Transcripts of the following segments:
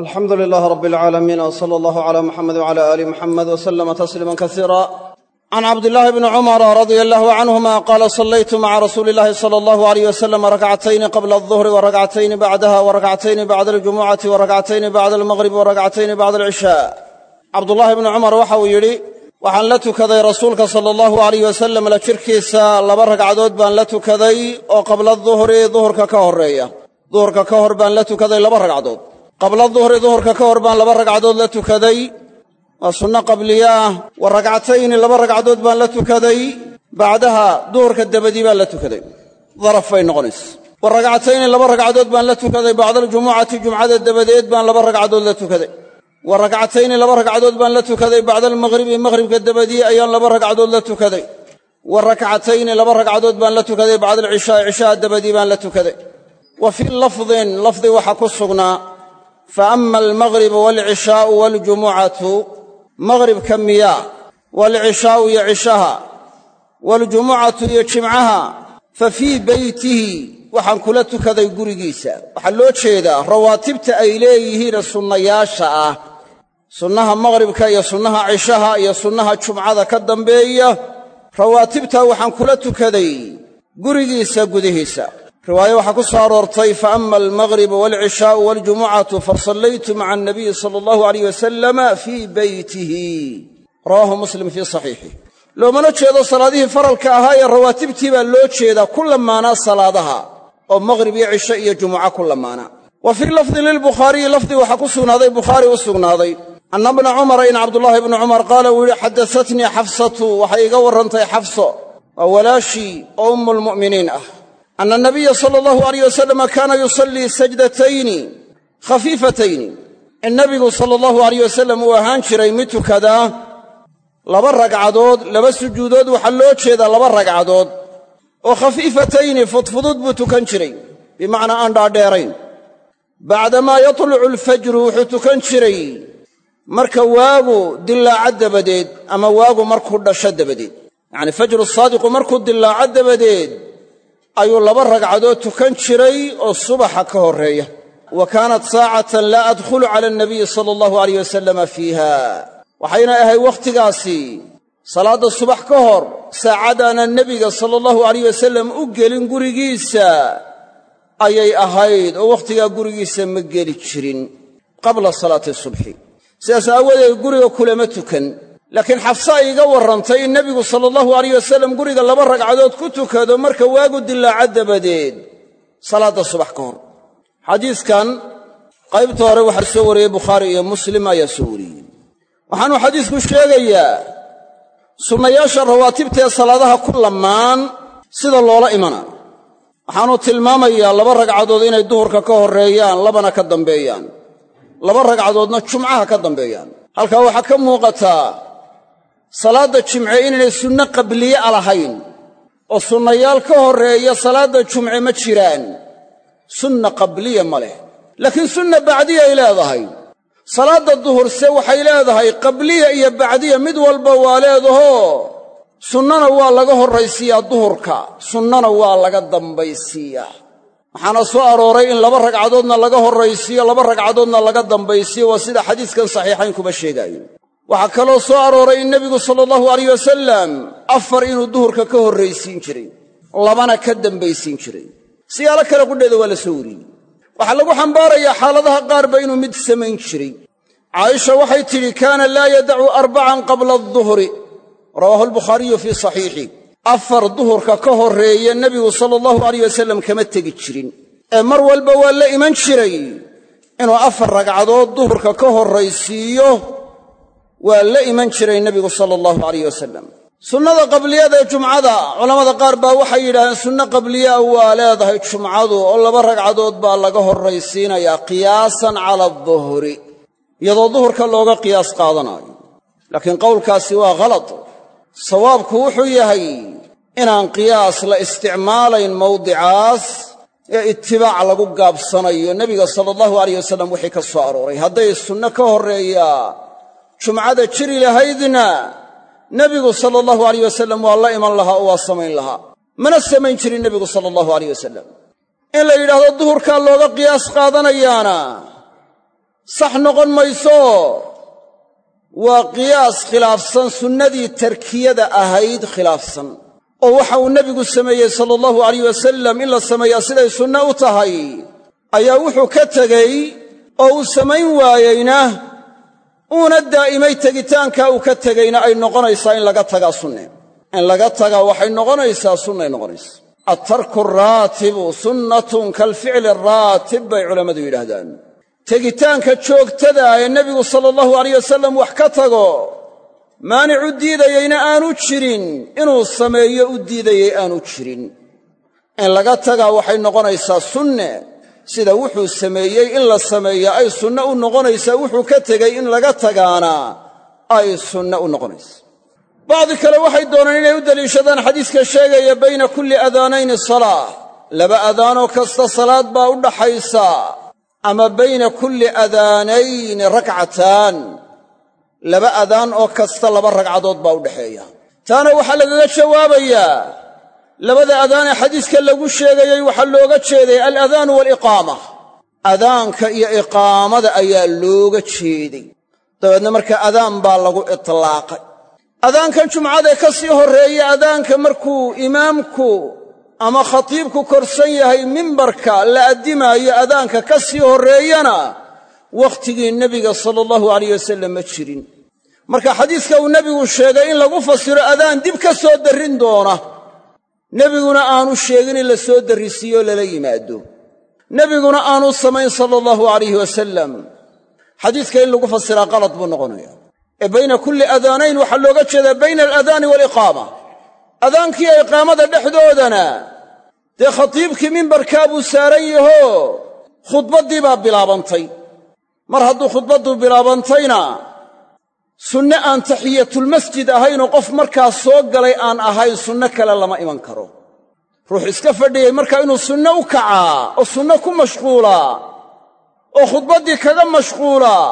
alxamdu lilaah rab alcaalamiin w sala allahu cala muxamed wcala aali muxamed w salama tasliima kasiira can cabdillaahi bni cumara radia allahu canhuma qaala sallaytu maca rasuuli illahi sala allahu alayh wasalam rakcatayni qabla alduhri wa rakcatayni bacdaha wa rakcatayni bacda aljumucati wa rakcatayni bacda almaqribi wa rakcatayni bacda alcishaa cabdullaahi bni cumar waxa uu yidhi waxaan la tukaday rasuulka sala allahu alayh wasalam la jirkiisa laba ragcadood baan la tukaday oo qabla duhri duhurka ka horreeya. Duhurka ka hor baan la tukaday laba ragcadood qabla duhri duhurka ka hor baan laba ragcadood la tukaday. Waa sunno qabliye ah. Wa ragcatayni laba ragcadood baan la tukaday. Bacdaha duhurka dabadii baan la tukaday. Daraf bay wa ragcatayni laba ragcadood baan la tukaday. Bacda aljumucati jumcada dabadeed baan laba ragcadood la tukaday. Wa ragcatayni laba ragcadood baan la tukaday. Bacda almaqhribi maqhribka dabadii ayaan laba ragcadood la tukaday. Wa rakcatayni laba ragcadood baan la tukaday. Bacda alcishaai cishaha dabadii baan la tukaday. Wa fii lafdin lafdi waxaa ku sugnaa fa ama almaqhribu waalcishaa'u waljumucatu maqhribka miyaa waalcishaa'u iyo cishaha waljumucatu iyo jimcaha fa fii beytihi waxaan kula tukaday gurigiisa. Waxaa loo jeedaa rawaatibta ay leeyihiin sunnayaasha ah. Sunnaha maqhribka iyo sunnaha cishaha iyo sunnaha jumcada ka dambeeya rawaatibtaa waxaan kula tukaday gurigiisa gudihiisa riwaaye waxaa ku soo aroortay fa ama almaqhribu waalcishaa'u waljumucatu fa sallaytu maca anabiyi sala allahu alayh wasalama fii beytihi rawaahu muslim fii saxiixih loomana jeedo salaadihii faralka ahaa ee rawaatibtii baa loo jeedaa ku lamaanaa salaadaha oo maqhrib iyo cisho iyo jumuca ku lamaanaa wa fii lafdin lilbukhaariyi lafdi waxaa ku sugnaaday bukhaari u sugnaaday. Anna bna cumara in cabdullaahi bni cumar qaala wuu yidhi xadasatnii xafsatu waxay iga warrantay xafso waa walaashii oo ummulmu'miniin ah ana nabiya sala allahu alayh wasalama kaana yusallii sajdatayni khafiifatayni in nabigu sala allahu alayh wasalam uu ahaan jiray mid tukadaa laba ragcadood laba sujuudood waxaa loo jeedaa laba ragcadood oo khafiifatayni fudfudud buu tukan jiray bimacnaa aan dhaadheerayn bacdamaa yatlucu alfajru wuxuu tukan jiray marka waagu dillaaco dabadeed ama waagu markuu dhasho dabadeed yacnii fajru saadiqu markuu dillaaco dabadeed ayuu laba ragcadood tukan jiray oo subaxa ka horreeya. Wa kaanat saacatan laa adkhulu cala alnabiyi sala allahu alayh wasalama fiiha. Waxayna ahay wakhtigaasi salaadda subax ka hor saacadaana nebiga sala allahu alayh wasalam u gelin gurigiisa ayay ahayd oo wakhtigaa gurigiisa ma geli jirin qabla salaati subxi sidaas aawadeed guriga kulama tukan laakiin xafse ay iga warrantay in nebigu sala allahu alayh wasalam guriga laba ragcadood ku tukado marka waagu dillaaco dabadeed salaadda subax ka hor. Xadiiskan qaybta hore waxaa soo wariyey bukhaari iyo muslim ayaa soo wariyey waxaanuu xadiisku sheegayaa sunnayaasha rawaatibtaee salaadaha ku lammaan sida loola imana. Waxaanuu tilmaamayaa laba ragcadood inay duhurka ka horreeyaan labana ka dambeeyaan. Laba ragcadoodna jumcaha ka dambeeyaan. Halkaa waxaa ka muuqataa salaadda jimce inaynay sunno qabliye a lahayn oo sunnayaal ka horreeya salaadda jumce ma jiraan. Sunna qabliya ma leh laakiin sunna bacdiya ay leedahay. Salaadda duhurse waxay leedahay qabliya iyo bacdiya mid walba waa leedahoo sunnana waa laga horraysiiyaa duhurka sunnana waa laga dambaysiiyaa. Waxaana soo arooray in laba ragcadoodna laga horraysiiyo laba ragcadoodna laga dambaysiiyo waa sida xadiiskan saxiixayn kuma sheegaayo waxaa kaloo soo arooray in nebigu sala allahu alayh wasalam afar inuu duhurka ka horraysiin jiray labana ka dambaysiin jiray. Siyaalo kale qudheeda waa la soo wariyey. Waxaa lagu xambaarayaa xaaladaha qaarba inuu mid samayn jiray. Caaisha waxay tidhi kaana laa yadacu arbacan qabla aduhri rawaahu albukhaariyu fii saxiixi. Afar duhurka ka horreeya nebigu sala allahu alayh wasalam kama tegi jirin. Ee mar walba waa la iman jiray inuu afar ragcadood duhurka ka horraysiiyo waa la iman jiray nebigu sala allahu alayh wasalam sunnada qabliyada ee jumcada culammada qaar baa waxay yidhahdeen sunno qabliyaa waa leedahay jumcadu oo laba ragcadood baa laga horraysiinayaa qiyaasan cala aduhri iyadoo duhurka looga qiyaas qaadanaayo. Laakiin qowlkaasi waa khalad sawaabku wuxuu yahay inaan qiyaas la isticmaalayn mawdicaas ee itibaac lagu gaabsanayo. Nebiga sala allahu alayh wasalam wixii ka soo arooray. Hadday sunno ka horreeya jumcada jiri lahaydna nebigu sala allahu alayh wasalam waa la iman lahaa oo waa samayn lahaa. Mana samayn jirin nebigu sala allahu alayh wasalam in la yidhaahdo duhurkaa looga qiyaas qaadanayaana sax noqon mayso. Waa qiyaas khilaafsan sunnadii tarkiyada ahayd khilaafsan. Oo waxa uu nebigu sameeyey sala allahu alayh wasalam in la sameeyaa siday sunne u tahay ayaa wuxuu ka tegey oo uu samayn waayeyna uuna daa'imay tegitaankaa uu ka tegeyna ay noqonaysaa in laga tagaa sunne. In laga tagaa waxay noqonaysaa sunnay noqonaysa attarku raatibu sunnatun kalficli raatib bay culammadu yidhaahdaan. Tegitaanka joogtada ee nebigu sala allahu alayh wasalam wax ka tago maanic u diidayeyna aanu jirin inuu sameeyo u diidayey aanu jirin. In laga tagaa waxay noqonaysaa sunne sida wuxuu sameeyey in la sameeya ay sunne u noqonaysaa wuxuu ka tegey in laga tagaana ay sunne u noqonaysa. Bacdi kale waxay doonaan inay u deliishadaan xadiiska sheegaya bayna kulli adaanayni salaa laba adaanoo kasta salaad baa u dhaxaysa ama bayna kulli adaanayni rakcataan. Laba adaan oo kasta laba ragcadood baa u dhexeeya taana waxaa lagaga jawaabayaa labada adaan ee xadiiska lagu sheegayey waxaa looga jeeday aladaanu waaliqaama adaanka iyo iqaamada ayaa looga jeeday. Dabeedna marka adaan baa lagu itlaaqay. Adaankan jumcadae ka sii horreeya adaanka markuu imaamku ama khatiibku korsan yahay mimbarka la addimaayo adaanka ka sii horreeyana wakhtigii nebiga sala allahu alayh wasallam ma jirin. Marka xadiiska uu nebigu sheegay in lagu fasiro adaan dib ka soo darrin doona nebiguna aanu sheegin in la soo darrisiiyoo lala yimaado. Nebiguna aanu samayn sala allahu alayhi wasalam xadiiska in lagu fasiraa qalad buu noqonaya ee bayna kulli adaanayn waxaa looga jeedaa bayna aladaani waaliqaama adaankiiyo iqaamada dhexdoodana dee khatiibkii mimbarkaa buu saaran yahoo khudbaddii baa bilaabantay. Mar hadduu khudbaddu bilaabantayna sunne aan taxiyatulmasjid ahaynoo qof markaa soo galay aan ahayn sunno kale lama iman karo. Ruux iska fadhiyey markaa inuu sunne u kacaa oo sunno ku mashquulaa oo khudbaddii kaga mashquulaa.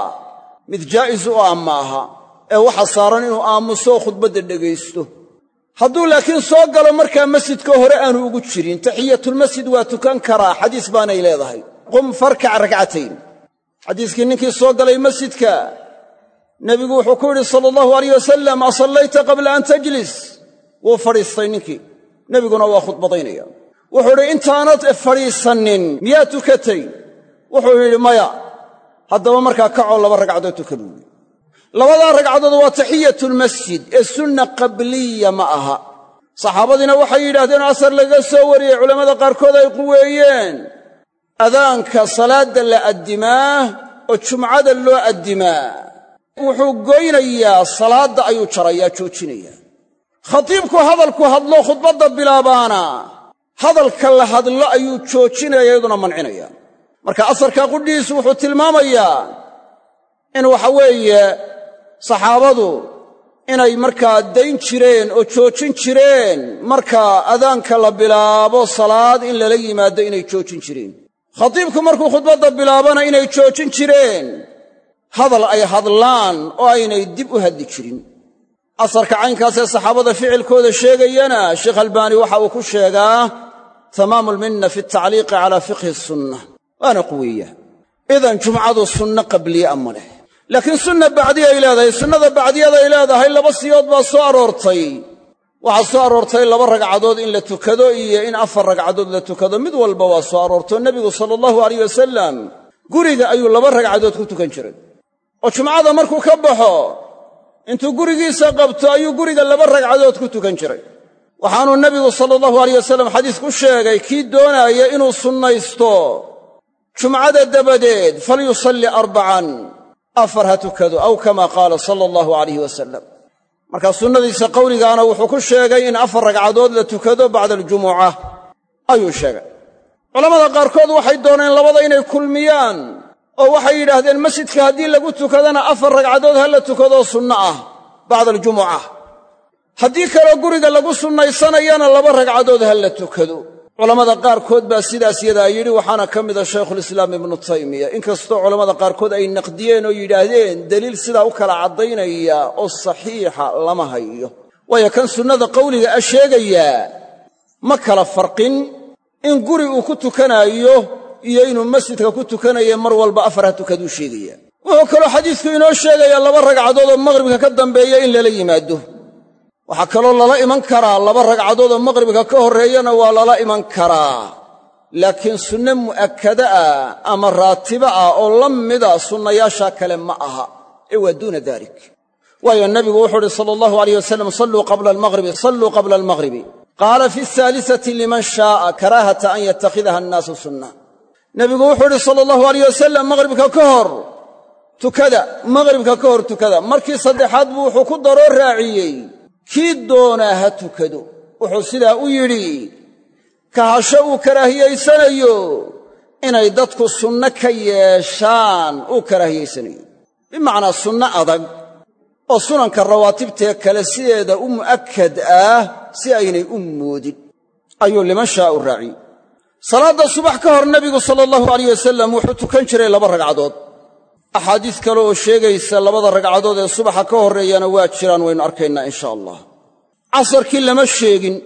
Mid jaa'is u ah ma aha ee waxa saaran inuu aamuso oo khudbadda dhegaysto hadduu laakiin soo galo markaa masjidka hore aanu ugu jirin taxiyatulmasjid waa tukan karaa xadiis baanay leedahay. Qum farkac ragcatayn xadiiskii ninkii soo galay masjidka nebigu wuxuu ku yidhi sala allahu alayh wasalam asallayta qabla an tajlis. Wuu fadhiistay ninkii. Nebiguna waa khudbadaynaya. Wuxuu idhi intaanad fadhiisannin miyaa tukatay? Wuxuu yidhi maya haddaba markaa kacoo laba ragcadood tuka yidhi. Labadaa ragcadood waa taxiyatulmasjid ee sunna qabliya ma aha. Saxaabadiina waxay yidhahdeen asar laga soo wariyey culammada qaarkood ay quweeyeen adaanka salaadda la addimaa oo jumcada loo addimaa wuxuu goynayaa salaadda ayuu jarayaa joojinayaa. Khatiibku hadalku hadlo khudbadda bilaabaana hadalka la hadlo ayuu joojinaya iyaduna mancinaya marka asarka qudhiisu wuxuu tilmaamayaa in waxa weeye saxaabadu inay markaa dayn jireen oo joojin jireen marka adaanka la bilaabo salaad in lala yimaado inay joojin jireen. Khatiibku markuu khudbadda bilaabana inay joojin jireen hadal ay hadlaan oo aynay dib u hadli jirin. Asarka caynkaasee saxaabada ficilkooda sheegayana sheekh albaani waxa uu ku sheegaa tamaamu lminna fi tacliiqi calaa fiqhi sunna. Waana quweeya idan jumcadu sunno qabliya ma leh. Laakiin sunna bacdiyay leedahay sunnada bacdiyaday leedahay laba siyood baa soo aroortay. Waxaa soo aroortay laba ragcadood in la tukado iyo in afar ragcadood la tukado. Mid walba waa soo aroortoo nebigu sala allahu alayh wasalam guriga ayuu laba ragcadood ku tukan jiray oo jumcada markuu ka baxo intuu gurigiisa qabto ayuu guriga laba ragcadood ku tukan jiray. Waxaanuu nebigu sala allahu alayh wasalam xadiis ku sheegay kii doonaaya inuu sunnaysto jumcada dabadeed falyusalli arbacan afar ha tukado aw kama qaala sala allahu alayh wasalam markaa sunnadiisa qowligaana wuxuu ku sheegay in afar ragcadood la tukado bacda aljumuca ayuu sheegay. Culammada qaarkood waxay dooneen labada inay kulmiyaan oo waxay yidhaahdeen masjidka haddii lagu tukadana afar ragcadood ha la tukadoo sunno ah bacda aljumuca. Haddii kaloo guriga lagu sunnaysanayana laba ragcadood ha la tukado. Culammada qaarkood baa sidaas yadaa yidhi waxaana ka mida shaykhulislaam ibnu taymiya. Inkastoo culammada qaarkood ay naqdiyeen oo yidhaahdeen deliil sidaa u kala caddaynaya oo saxiixa lama hayo. Waayo kan sunnada qowliga a sheegayaa ma kala farqin. In guri uu ku tukanaayo iyo inuu masjidka ku tukanaya mar walba afar ha tukaduu sheegaya. Wuxuu kaloo xadiisku inoo sheegayaa laba ragcadood oo maqhribka ka dambeeya in lala yimaado. Waxaa kaloo lala iman karaa laba ragcadood oo maqhribka ka horreeyana waa lala iman karaa. Laakiin sunne mu'akkada ah ama raatiba ah oo la mida sunnayaashaa kale ma aha. Ee waa duuna dalik waayo nabigu wuxuu uhi sala allahu alayh wasalam salluu qabla almaqhribi salluu qabla almaqhribi qaala fi ahaalisati liman shaaa karaahata an yatakhidaha annaasu sunna nebigu wuxuu uhi sala allahu alayh wasalam maqhribka ka hor tukada maqhribka ka hor tukada. Markii saddexaad buu wuxuu ku daroo raaciyey kii doonaa ha tukado? Wuxuu sidaa u yidhi kahasho uu karaahiyaysanayo inay dadku sunno ka yeeshaan uu karaahiyaysanayo bimacnaa sunno adag oo sunanka rawaatibtee kale sideeda u mu'akkad ah si aynay u moodin ayuu liman shaa u raaciyey salaadda subax ka hor nebigu sala allahu alayh wasalam wuxuu tukan jiray laba ragcadood. Axaadiis kale oo sheegaysa labada ragcadood ee subaxa ka horreeyana waa jiraan waynu arkaynaa insha allah. Casarkii lama sheegin.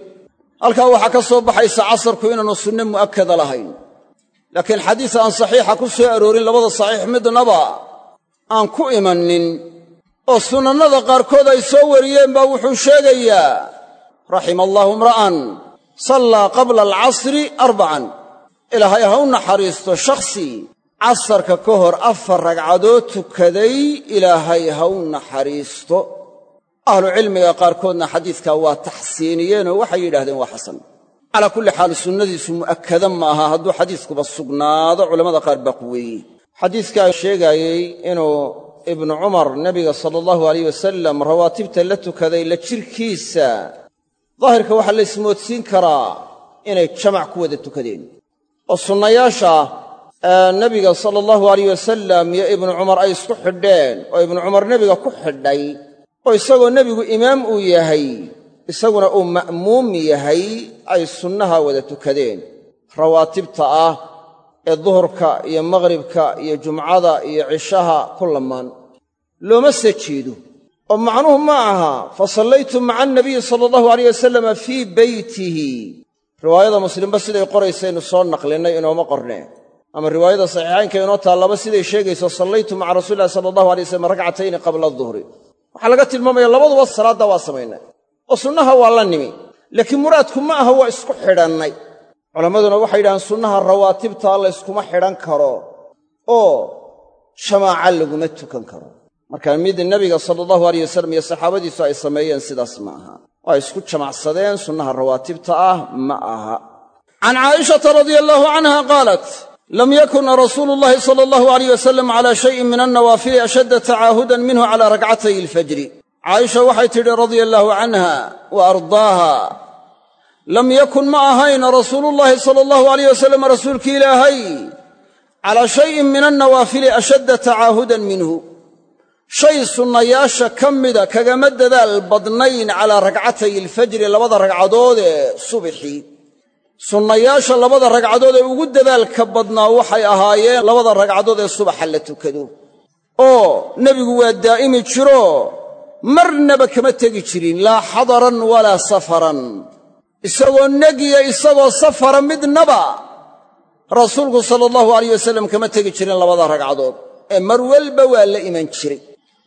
Halkaa waxaa ka soo baxaysa casarku inaanu sunne mu'akkada lahayn. Laakiin xadiis aan saxiixa ku soo aroorin labada saxiix midnaba aan ku imannin. Oo sunannada qaarkood ay soo wariyeen baa wuxuu sheegayaa raxima allaahu imra'an sallaa qabla alcasri arbacan ilaahay ha u naxariisto shakhsi. Casarka ka hor afar ragcadood tukaday ilaahay ha u naxariisto. Ahlucilmiga qaarkoodna xadiidkaa waa taxsiiniyeenoo waxay yidhahdeen waa xasan. Calaa kulli xaal sunnadiisu mu'akkada ma aha hadduu xadiiskuba sugnaado culammada qaar baa quweeyey xadiiskaa sheegaayey inuu ibnu cumar nebiga sala allahu alayh wasalam rawaatibta la tukaday la jirkiisa daahirka waxaa la ismoodsiin karaa inay jamac ku wada tukadeen. Oo sunnayaasha nebiga sala allahu alayh wasalam iyo ibnu cumar ay isku xidheen oo ibnu cumar nebiga ku xidhay oo isagoo nebigu imaam uu yahay isaguna uu ma'muum yahay ay sunnaha wada tukadeen. Rawaatibta ah ee duhurka iyo maqhribka iyo jumcada iyo cishaha ku lamaan. Looma se jeedo oo macnuhu ma aha fa sallaytu maca anabiyi sala allahu alayh wasalama fii beytihi riwaayada muslimba siday qoraysaynu soo naqlinnay inooma qornee ama riwaayada saxiixaynka inoo taallaba siday sheegayso sallaytu maca rasuuli illahi sala allahu alay wasalam rakcatayni qabla aduhri waxaa laga tilmaamaya labaduba salaadda waa samaynay oo sunnaha waa la nimi laakiin muraadku ma aha waa isku xidhannay. Culammaduna waxay yidhahaan sunnaha rawaatibtaa la yskuma xidhan karo oo jamaaca laguma tukan karo marka mid nebiga sala allahu alayh wasalam iyo saxaabadiisu ay sameeyeen sidaas ma aha. Oo ay isku jamacsadeen sunnaha rawaatibta ah ma aha. Can caa'ishata radia allaahu canha qaalat lam yakun rasuulu llahi sala allahu alayh wasalam calaa shayin min annawaafili ashadda tacaahudan minhu calaa rakcatay alfajri. Caaisha waxay tidhi radia allaahu canha wa ardaaha lam yakun ma ahayn rasuulullaahi sala allahu alayh wasalam rasuulki ilaahay calaa shayin min annawaafili ashadda tacaahudan minhu shay sunnayaasha ka mida kagama dadaal badnayn calaa rakcatay alfajri labada ragcadood ee subxii sunnayaasha labada ragcadood ee ugu dadaalka badnaa waxay ahaayeen labada ragcadood ee subaxa la tukado. Oo nebigu waa daa'imi jiro marnaba kama tegi jirin laa xadaran walaa safaran. Isagoo negiya isagoo safara midnaba rasuulku sala allahu alayh wasalam kama tegi jirin labada ragcadood. Ee mar walba waa la iman jiray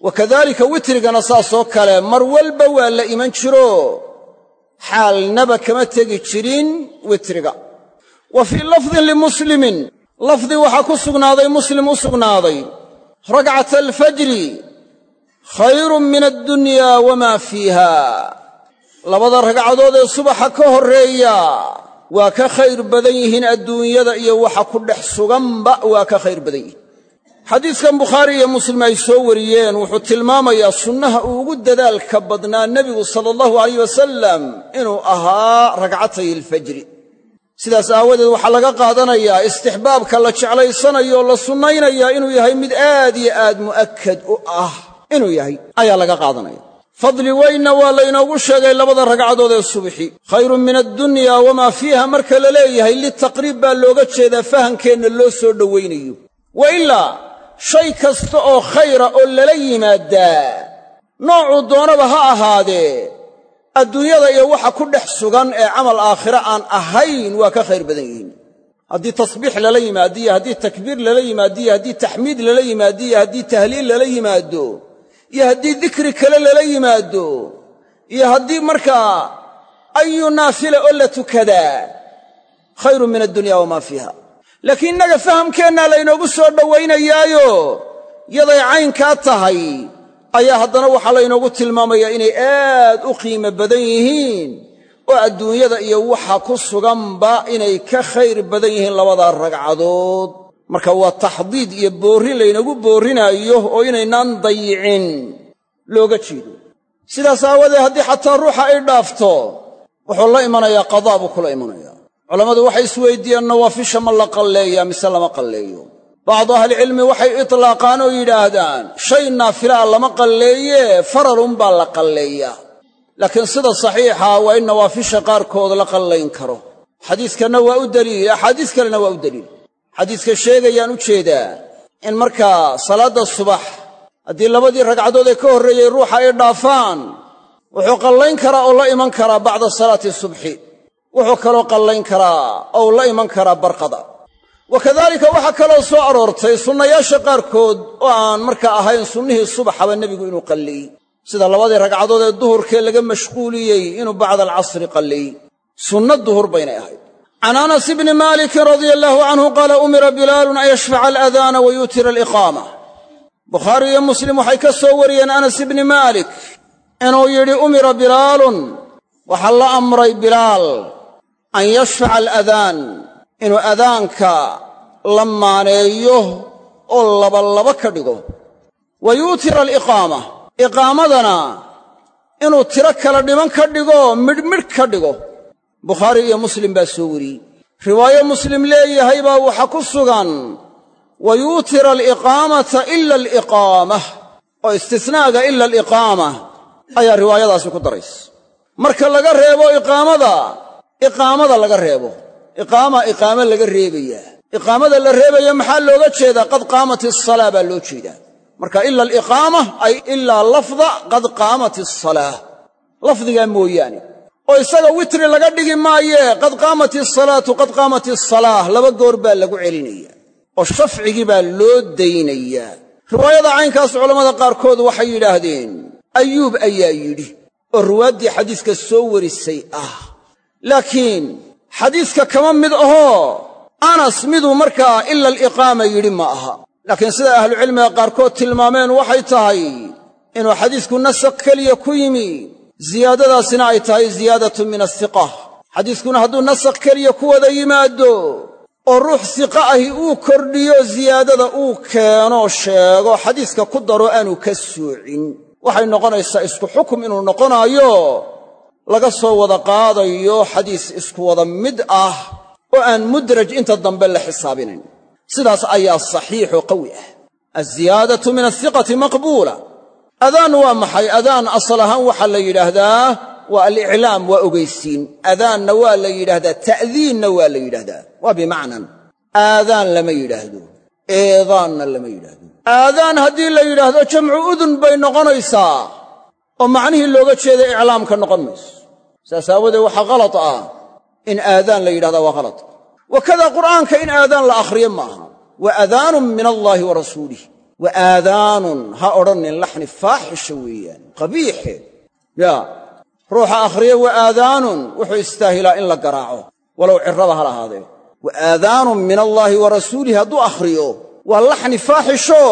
wa kadaalika witrigana saasoo kale mar walba waa la iman jiro. Xaalnaba kama tegi jirin witriga. Wa fii lafdin limuslimin lafdi waxaa ku sugnaaday muslim u sugnaaday. Rakcata alfajri khayrun min addunyaa wamaa fiiha. Labada ragcadood ee subaxa ka horreeya waa ka khayr badan yihiin adduunyada iyo waxa ku dhex suganba waa ka khayr badan yihiin xadiidkan bukhaari iyo muslim ay soo wariyeen wuxuu tilmaamayaa sunnaha uu ugu dadaalka badnaa nebigu sala allahu alayh wasalam inuu ahaa ragcatay alfajri sidaas aawadeed waxaa laga qaadanayaa istixbaabka la jeclaysanayo la sunnaynayaa inuu yahay mid aad iyo aad mu'akkad u ah inuu yahay ayaa laga qaadanaya. Fadli weynna waa laynoogu sheegay labada ragcadood ee subxi khayrun min addunya wamaa fiiha marka la leeyahay litaqriib baa looga jeedaa fahamkeenna loo soo dhowaynayo shay kasta oo khayra oo lala yimaadaa noocuu doonaba ha ahaadee adduunyada iyo waxa ku dhex sugan ee camal aakhire aan ahayn waa ka khayr badan yihiin. Haddii tasbiix lala yimaado iyo haddii takbiir lala yimaado iyo haddii taxmiid lala yimaado iyo haddii tahliil lala yimaado iyo haddii dikri kale lala yimaado iyo haddii markaa ayu naafila oo la tukadaa khayrun min addunya wamaa fiiha laakiin innaga fahamkeennaa laynoogu soo dhowaynayaayo. yaday caynkaa tahay. ayaa haddana waxaa laynoogu tilmaamayaa inay aad u qiimo badan yihiin. oo adduunyada iyo waxa ku suganba inay ka khayr badan yihiin labadaa ragcadood. marka waa taxdiid iyo boorrin laynagu boorrinaayo oo inaynaan dayicin. looga jeedo. sidaas aawadeed haddii xataa ruuxa ay dhaafto wuxuu la imanayaa qadaa buu kula imanayaa culammadu waxay isweydiiyeen nawaafisha ma la qalleeyaa mise lama qalleeyo? Bacdu ahlicilmi waxay itlaaqaan oo yidhaahdaan shay naafilaa lama qalleeye faralunbaa la qalleeyaa. Laakiin sida saxiixa waa in nawaafisha qaarkood la qallayn karo. Xadiiskanna waa u daliil axaadiis kalena waa u daliil. Xadiiska sheegayaan u jeedaa in markaa salaadda subax haddii labadii ragcadood ee ka horreeyey ruuxa ay dhaafaan wuxuu qallayn karaa oo la iman karaa bacda salaati subxi wuxuu kaloo qallayn karaa ou la iman karaa barqada. Wa kadaalika waxaa kaloo soo aroortay sunnayaasha qaarkood oo aan markaa ahayn sunnihii subaxaba nebigu inuu qalleeyey sida labadii ragcadood ee duhurkee laga mashquuliyey inuu bacda alcasri qalleeyey sunno duhur baynay ahayd. Can anas ibni maalikin radia allaahu canhu qaala umira bilaalun an yashfaca aladaana wa yuutira aliqaama. Bukhaari iyo muslim waxay ka soo wariyeen anas ibni maalik inuu yidhi umira bilaalun waxaa la amray bilaal an yashfaca aladaan inuu adaanka la maaneeyo oo labalaba ka dhigo. Wa yuutira aliqaama iqaamadana inuu tiro kala dhiman ka dhigo midhmidh ka dhigo. Bukhaari iyo muslim baa soo wariyey riwaayo muslim leeyahay baa waxaa ku sugan wa yuutira aliqaamata ila aliqaamah oo istisnaaga ila aliqaama ayaa riwaayadaasi ku daraysa. Marka laga reebo iqaamada iqaamada laga reebo. Iqaama iqaamo laga reebayaa. Iqaamada la reebaya maxaa looga jeedaa? Qad qaamat isalaa baa loo jeedaa. Marka ila aliqaama ay ilaa lafda qad qaamat isalaa lafdigaa mooyaane. Oo isaga witri laga dhigi maayee qad qaamat isalaatu qad qaamat isalaah laba goor baa lagu celinaya oo shafcigii baa loo daynayaa. Riwaayada caynkaas culammada qaarkood waxay yidhaahdeen ayuub ayaa yidhi. Oo ruwaaddii xadiiska soo warisay ah laakiin xadiiska kama mid ahoo anas miduu markaa ila aliqaama yidhi ma aha. Laakiin sida ahlucilmiga qaarkood tilmaameen waxay tahay inuu xadiisku nasakh keliya ku yimi ziyaadadaasina ay tahay ziyaadatun min asiqa xadiiskuna hadduu nasakh keliya ku wada yimaado oo ruux siqa ahi uu kordhiyo ziyaadada uu keeno sheego xadiiska ku daro aanu ka soocin. Waxay noqonaysaa isku xukum inuu noqonaayo laga soo wada qaadayo xadiis isku wada mid ah oo aan mudraj inta dambe la xisaabinayn. Sidaas ayaa saxiixoo qawi ah. Alziyaadatu min asiqati maqbuula. Adaan waa maxay? Adaan asal ahaan waxaa la yidhaahdaa waa aliclaam waa ogeysiin. Adaanna waa la yidhaahdaa ta'diinna waa la yidhaahdaa. Waa bimacnan. Aadaan lama yidhaahdo. Eedaanna lama yidhaahdo. Aadaan haddii la yidhaahdo jamcu udun bay noqonaysaa. Oo macnihii looga jeeda iclaamka noqon mayso saas aawadeed waxaa khalad ah in aadaan la yidhahdaa waa khalad wakada qur'aanka in aadaan la akhriyo ma aha wa adaanun min allaahi wa rasuulih wa aadaanun ha odhanin laxni faaxisha weeyaan qabiixe. Yaa ruuxa akhriya wa aadaanun wuxuu istaahilaa in la garaaco. Walow cirraba ha lahaadee. Wa aadaanun min allaahi wa rasuulih hadduu akhriyo waa laxni faaxisho.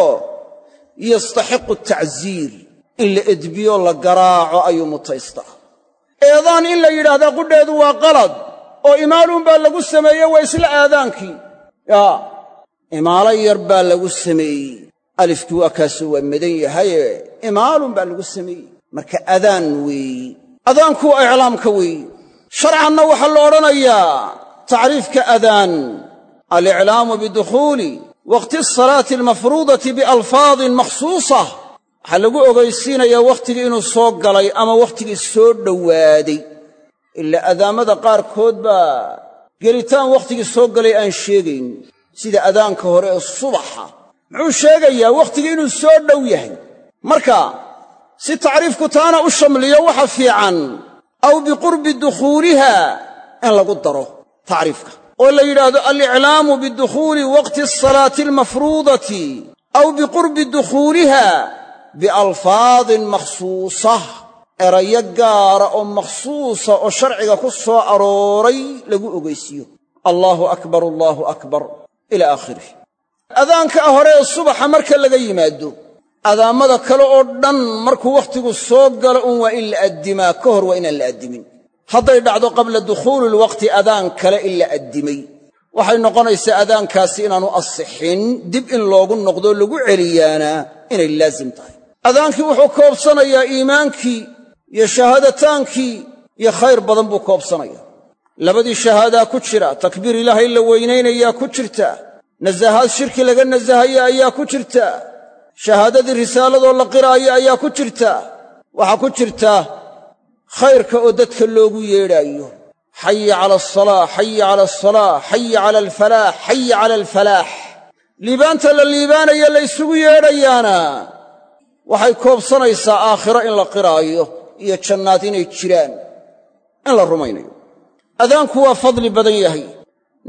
Yastaxiqu tacsiir in la edbiyo la garaaco ayuu mutaystaa eedaan in la yidhaahdaa qudheedu waa qalad oo imaaluunbaa lagu sameeye waa isla aadaankii. Yaa imaalo yar baa lagu sameeyey. Alifkii waa kaasoo waa madan yahaye imaalun baa lagu sameeyey. Marka adaan weeyi adaanku waa iclaamka weeyi. Sharcanna waxaa la odhanayaa tacriifka adaan aliclaamu bidukhuuli waqti asalaati almafruudati bialfaadin makhsuusa waxaa lagu ogaysiinayaa wakhtigii inuu soo galay ama wakhtigii soo dhowaaday. Ilaa adaamada qaarkood baa gelitaan wakhtigii soo galay aan sheegayn. Sida adaanka hore ee subaxa. Muxuu sheegayaa wakhtigii inuu soo dhow yahay. Marka si tacriifku taana u shamliyo waxa fiican aw biqurbi dukhuuliha in lagu daro tacriifka. Oo la yidhaahdo aliclaamu bidukhuuli waqti asalaati almafruudati aw biqurbi dukhuuliha bialfaadin makhsuusa erayo gaara oo makhsuusa oo sharciga ku soo arooray lagu ogeysiiyo. Allaahu akbar allaahu akbar ilaa aakhirih. Adaanka hore ee subaxa marka laga yimaado adaamada kale oo dhan markuu wakhtigu soo galo un waa in la addimaa ka hor waa inaan la addimin. Hadday dhacdo qabla dukhuuli lwaqti adaan kale in la addimay. Waxay noqonaysaa adaankaasi inaanu asixin dib in loogu noqdoo lagu celiyaana inay laasim tahay adaankii wuxuu koobsanayaa iimaankii iyo shahaadataankii iyo khayr badan buu koobsanaya labadii shahaadaa ku jira takbiir ilaahay la weynaynayaa ku jirta nasahaad shirki laga nasahaya ayaa ku jirta shahaadadii risaaladoo la qiraayo ayaa ku jirta. Waxaa ku jirta khayrka oo dadka loogu yeedhaayo. Xayi cala asalaa xayi cala asalaa xayi cala alfalaax xayi cala alfalaax liibaanta la liibaanaya la ysugu yeedhayaana waxay koobsanaysaa aakhiro in la qiraayo iyo jannaad inay jiraan in la rumaynayo. Adaanku waa fadli badan yahay.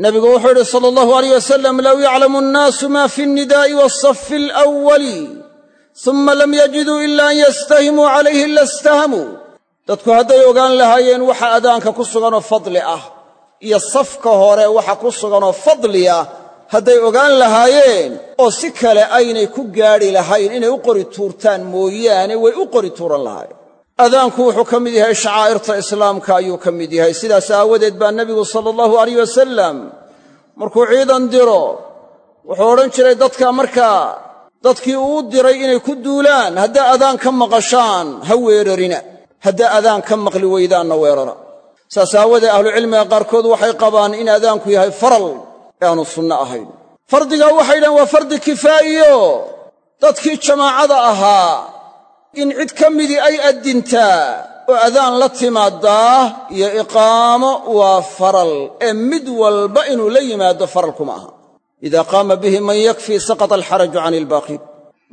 Nebigu wuxuu yidhi sala allahu alayh wasalam low yaclamu annaasu maa fi nnidaa'i waasafi alawwali summa lam yajiduu ila an yastahimuu calayhi lastahamuu dadku hadday ogaan lahaayeen waxa adaanka ku suganoo fadli ah iyo safka hore waxa ku suganoo fadli ah hadday ogaan lahaayeen oo si kale aynay ku gaadhi lahayn inay u qori tuurtaan mooyaane way u qori tuuran lahaayeen. Adaanku wuxuu ka mid yahay shacaa'irta islaamka ayuu ka mid yahay. Sidaas aawadeed baa nebigu sala allahu alayh wasalam markuu ciidan diro wuxuu odhan jiray dadka markaa dadkii uu diray inay ku duulaan haddaa adaan ka maqashaan ha weerarina. Haddaa adaan ka maqli weydaanna weerara. Saas aawadee ahlucilmiga qaarkood waxay qabaan in adaanku yahay faral aanu sunno ahayn. Fardigaa waxay dhahen waa fardi kifaa'iyo. Dadkii jamaacada ahaa in cid ka midii ay addintaa oo adaan la timaadaa iyo iqaamo waa faral ee mid walba inuu la yimaado faralkuma aha. Idaa qaama bihi man yakfii saqata alxaraju cani ilbaaqiin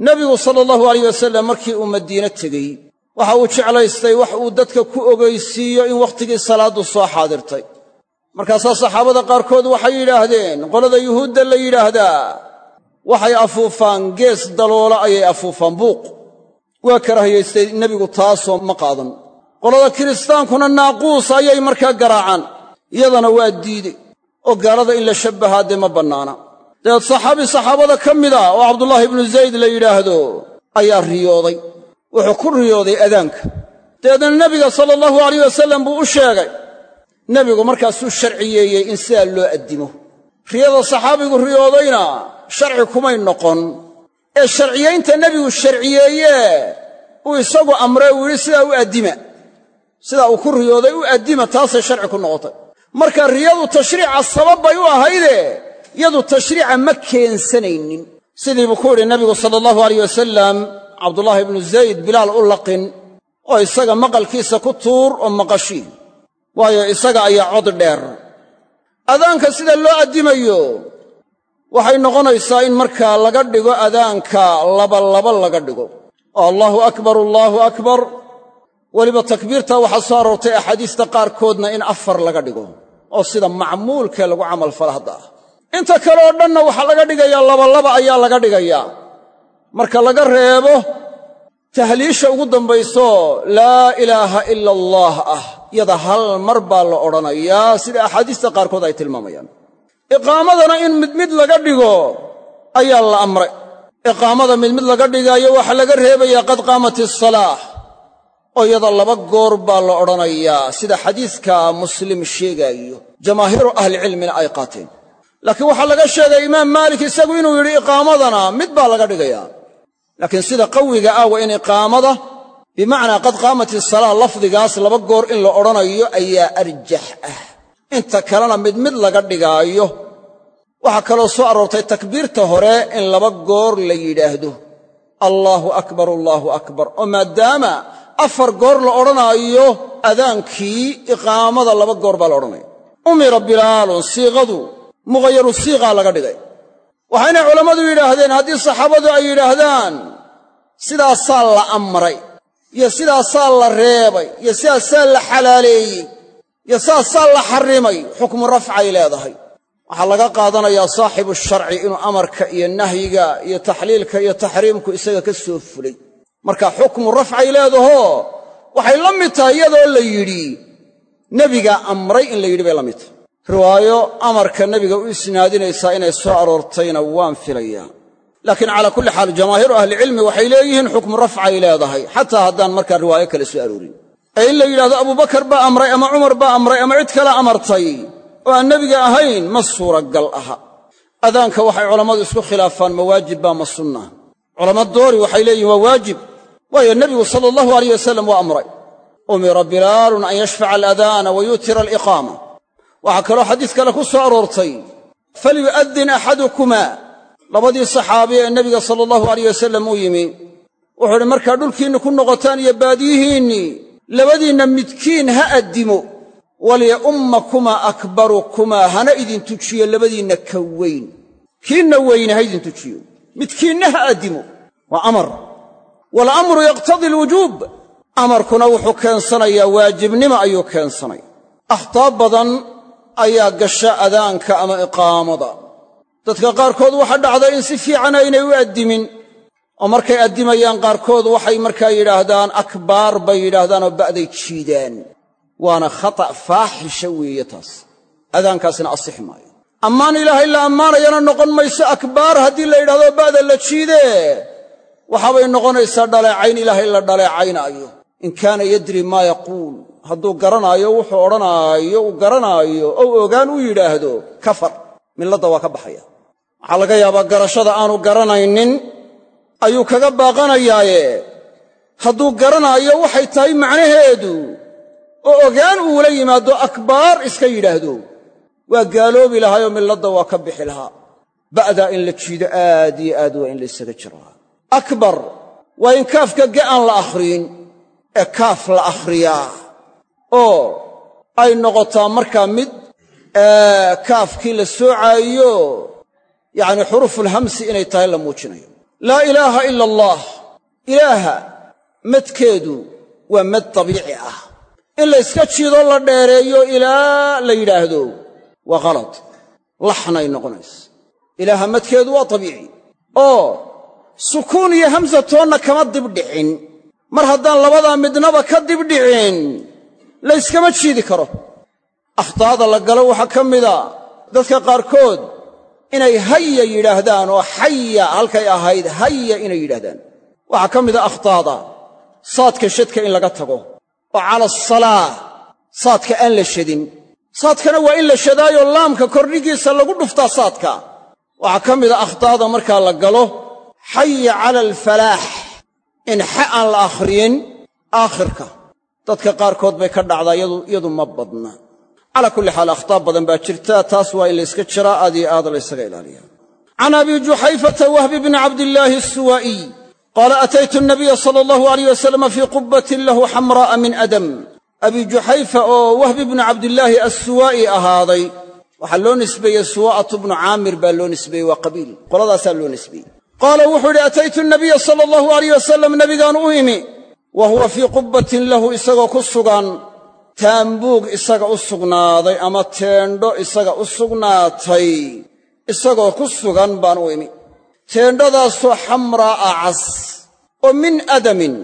nebigu sala allahu alayh wasalam markii uu madiine tegey waxa uu jeclaystay wax uu dadka ku ogaysiiyo in wakhtigii salaaddu soo xaadirtay markaasaa saxaabada qaarkood waxay yidhaahdeen qolada yuhuudda la yidhaahdaa waxay afuufaan gees daloola ayay afuufaan buuq. Waa karaahiyaystay nebigu taasoo ma qaadan. Qolada kiristaankuna naaquus ayay markaa garaacaan. Iyadana waa diidey oo gaalada in la shabbahaa dee ma bannaana. Dabeed saxaabi saxaabada ka mida oo cabdullaahi ibnu zayd la yidhaahdo ayaa riyooday. Wuxuu ku riyooday adaanka dabeedna nebiga sala allahu alayh wasallam buu u sheegay nebigu markaasuu sharciyeeyey in sidaa loo addimo. Riyada saxaabigu riyoodayna sharci kumay noqon. Ee sharciyaynta nebigu sharciyeeyee uu isagu amree uu yidhi sidaa u addima sidaa uu ku riyooday u addima taasay sharci ku noqotay. Marka riyadu tashriica sabab bay u ahayde yadu tashriica ma keensanaynin. Sidii buu ku yidhi nebigu sala allahu alayh wasalam cabdullaahi ibnu zayd bilaal u laqin oo isaga maqalkiisa ku tuur oo maqashii waayo isaga ayaa cod dheer. Adaanka sida loo addimayo waxay noqonaysaa in markaa laga dhigo adaanka labalaba laga dhigo. Oo allaahu akbar allaahu akbar. Weliba takbiirta waxaa soo aroortay axaadiista qaarkoodna in afar laga dhigo oo sida macmuulkee lagu camalfala hadda ah. Inta kale oo dhanna waxaa laga dhigayaa labalaba ayaa laga dhigayaa. Marka laga reebo tahliisha ugu dambayso laa ilaaha ila allaah ah. Yada hal mar baa la odhanayaa sida axaadiista qaarkood ay tilmaamayaan. Iqaamadana in mid mid laga dhigo ayaa la amray. Iqaamada mid mid laga dhigaayo waxaa laga reebayaa qad qaamat isalaah oo iyada laba goor baa la odhanayaa sida xadiiska muslim sheegaayo. Jamaahiiru ahlicilmina ay qaateen. Laakiin waxaa laga sheegay imaam maalik isagu inuu yidhi iqaamadana mid baa laga dhigayaa laakiin sida qawiga ah waa in iqaamada bimacnaa qad qaamat isalaa lafdigaas laba goor in la odhanayo ayaa arjax ah. Inta kalena mid mid laga dhigaayo. Waxaa kaloo soo aroortay takbiirta hore in laba goor la yidhaahdo. Allaahu akbar allaahu akbar. Oo maadaama afar goor la odhanaayo adaankii iqaamada laba goor baa la odhanaya umira bilaalun siiqadu muqayaru siiqaa laga dhigay waxayna culammadu yidhaahdeen haddii saxaabadu ay yidhaahdaan sidaasaa la amray iyo sidaasaa la reebay iyo sidaasaa la xalaaleeyey iyo saasaa la xarrimay xukmu rafcay leedahay. Waxaa laga qaadanayaa saaxibu sharci inuu amarka iyo nahyiga iyo taxliilka iyo taxriimku isaga ka soo fulay. Marka xukmu rafcay leedahoo waxay la mid tahay iyadoo la yidhi nebigaa amray in la yidhi bay la mid tahay riwaayo amarka nebiga u isnaadinaysaa inay soo aroortayna waan filayaa. Laakiin calaa kulli xaal jamaahiiru ahlicilmi waxay leeyihiin xukmu rafcay leedahay xataa haddaan markaa riwaayo kale soo aroorin. Ee in la yidhahdo abubakar baa amray ama cumar baa amray ama cid kale amartay oo aan nebiga ahayn ma suuragal aha. Adaanka waxay culammadu isku khilaafaan ma waajib baa ma sunna culama doori waxay leeyihiin waa waajib. Waayo nebigu sala allahu alayh wasalam waa amray. Umira bilaalun an yashfaca aladaana wa yuutira aliqaama waxaa kaloo xadiis kale ku soo aroortay falyu'addin axadukumaa. Labadii saxaabi ee nebiga sala allahu alayh wasalam u yimi wuxuu idhi markaa dhulkiinni ku noqotaan iyo baadiyihiinnii labadiinna midkiin ha addimo. Waliya'ummakumaa akbarukumaa hana idin tujiyo labadiinna ka weyn. Kiinna weyne ha idin tujiyo midkiinna ha addimo. Waa amar. Waalamru yaqtadii alwujuub. Amarkuna wuxuu keensanayaa waajibnimo ayuu keensanaya ayaa gasha adaanka ama iqaamada. Dadka qaarkood waxaa dhacda in si fiican aynay u addimin oo markay addimayaan qaarkood waxay markaa yidhaahdaan akbaar bay yidhaahdaan oo ba'day jiidaan. Waana khata' faaxisha weeye taas. Adaankaasina asixi maayo. Ammaan ilaahay la ammaanayana noqon mayso akbaar haddii la yidhahdo ba'da la jiidee waxaabay noqonaysaa dhaleecayn ilaahay la dhaleecaynaayo in kaana yadri maa yaquul hadduu garanaayo wuxuu odhanaayo uu garanaayo ou ogaan u yidhaahdo kafar. Milladda waa ka baxaya. Waxaa laga yaabaa garashada aanu garanaynin ayuu kaga baaqanayaaye. Hadduu garanaayo waxay tahay macnaheedu oo ogaan uula yimaado akbaar iska yidhaahdo. Waa gaaloobi lahaayoo milladda waa ka bixi lahaa. Ba'daa in la jiido aad iyo aad waa in la ysaga jiraa akbar waa in kaafka ga'aan la akhriyin. Ee kaaf la akhriyaa oo ay noqotaa markaa mid kaafkii la soocaayo yacni xuruufulhamsi inay tahay la muujinayo. Laa ilaaha ila allaah ilaaha madkeedu waa mad dabiici ah. In la yska la dheereeyo ilaa la yidhaahdo waa khalad laxnay noqonaysa ilaaha madkeedu waa dabiici. Oo sukuun iyo hamsa kama dibdhicin mar haddaan labadaa midnaba ka dibdhicin la yskama jiidi karo. Akhtaada la galo waxaa ka mida dadka qaarkood inay haya yidhaahdaan oo xaya halkay ahayd haya inay yidhahdaan waxaa ka mida akhtaada saadka shadka in laga tago oo cala asalaa saadka aan la shadin saadkana waa in la shadaayoo laamka kordhigiisa lagu dhuftaa saadka. Waxaa ka mida akhtaada markaa la galo xaya cala alfalaax in xa aan la akhriyin aakhirka dadka qaarkood bay ka dhacdaa iyadu ma badna. Calaa kulli xaal akhtaab badan baa jirta taas waa in layska jiraa aad iyo aad laysaga ilaaliya can abi juxayfata wahbi bni cabdillaahi asuwaa'iy qaala ataytu nabiya sala allahu alayh wasalama fii qubbatin lahu xamraa'a min adam. Abi juxayfa oo wahbi bnu cabdillaahi assuwaa'i ahaaday waxaa loo nisbeeyey suwaa'atu bnu caamir baa loo nisbeeyey waa qabiil. Qoladaasaa loo nisbeeyey. Qaala wuxuu idhi ataytu nabiya sala allahu alayh wasalam nabigaan u imi wa huwa fii qubbatin lahu isagoo ku sugan taambuug isaga u sugnaaday ama teendho isaga u sugnaatay isagoo ku sugan baan u imi. Teendhadaasoo xamraa'a cas oo min adamin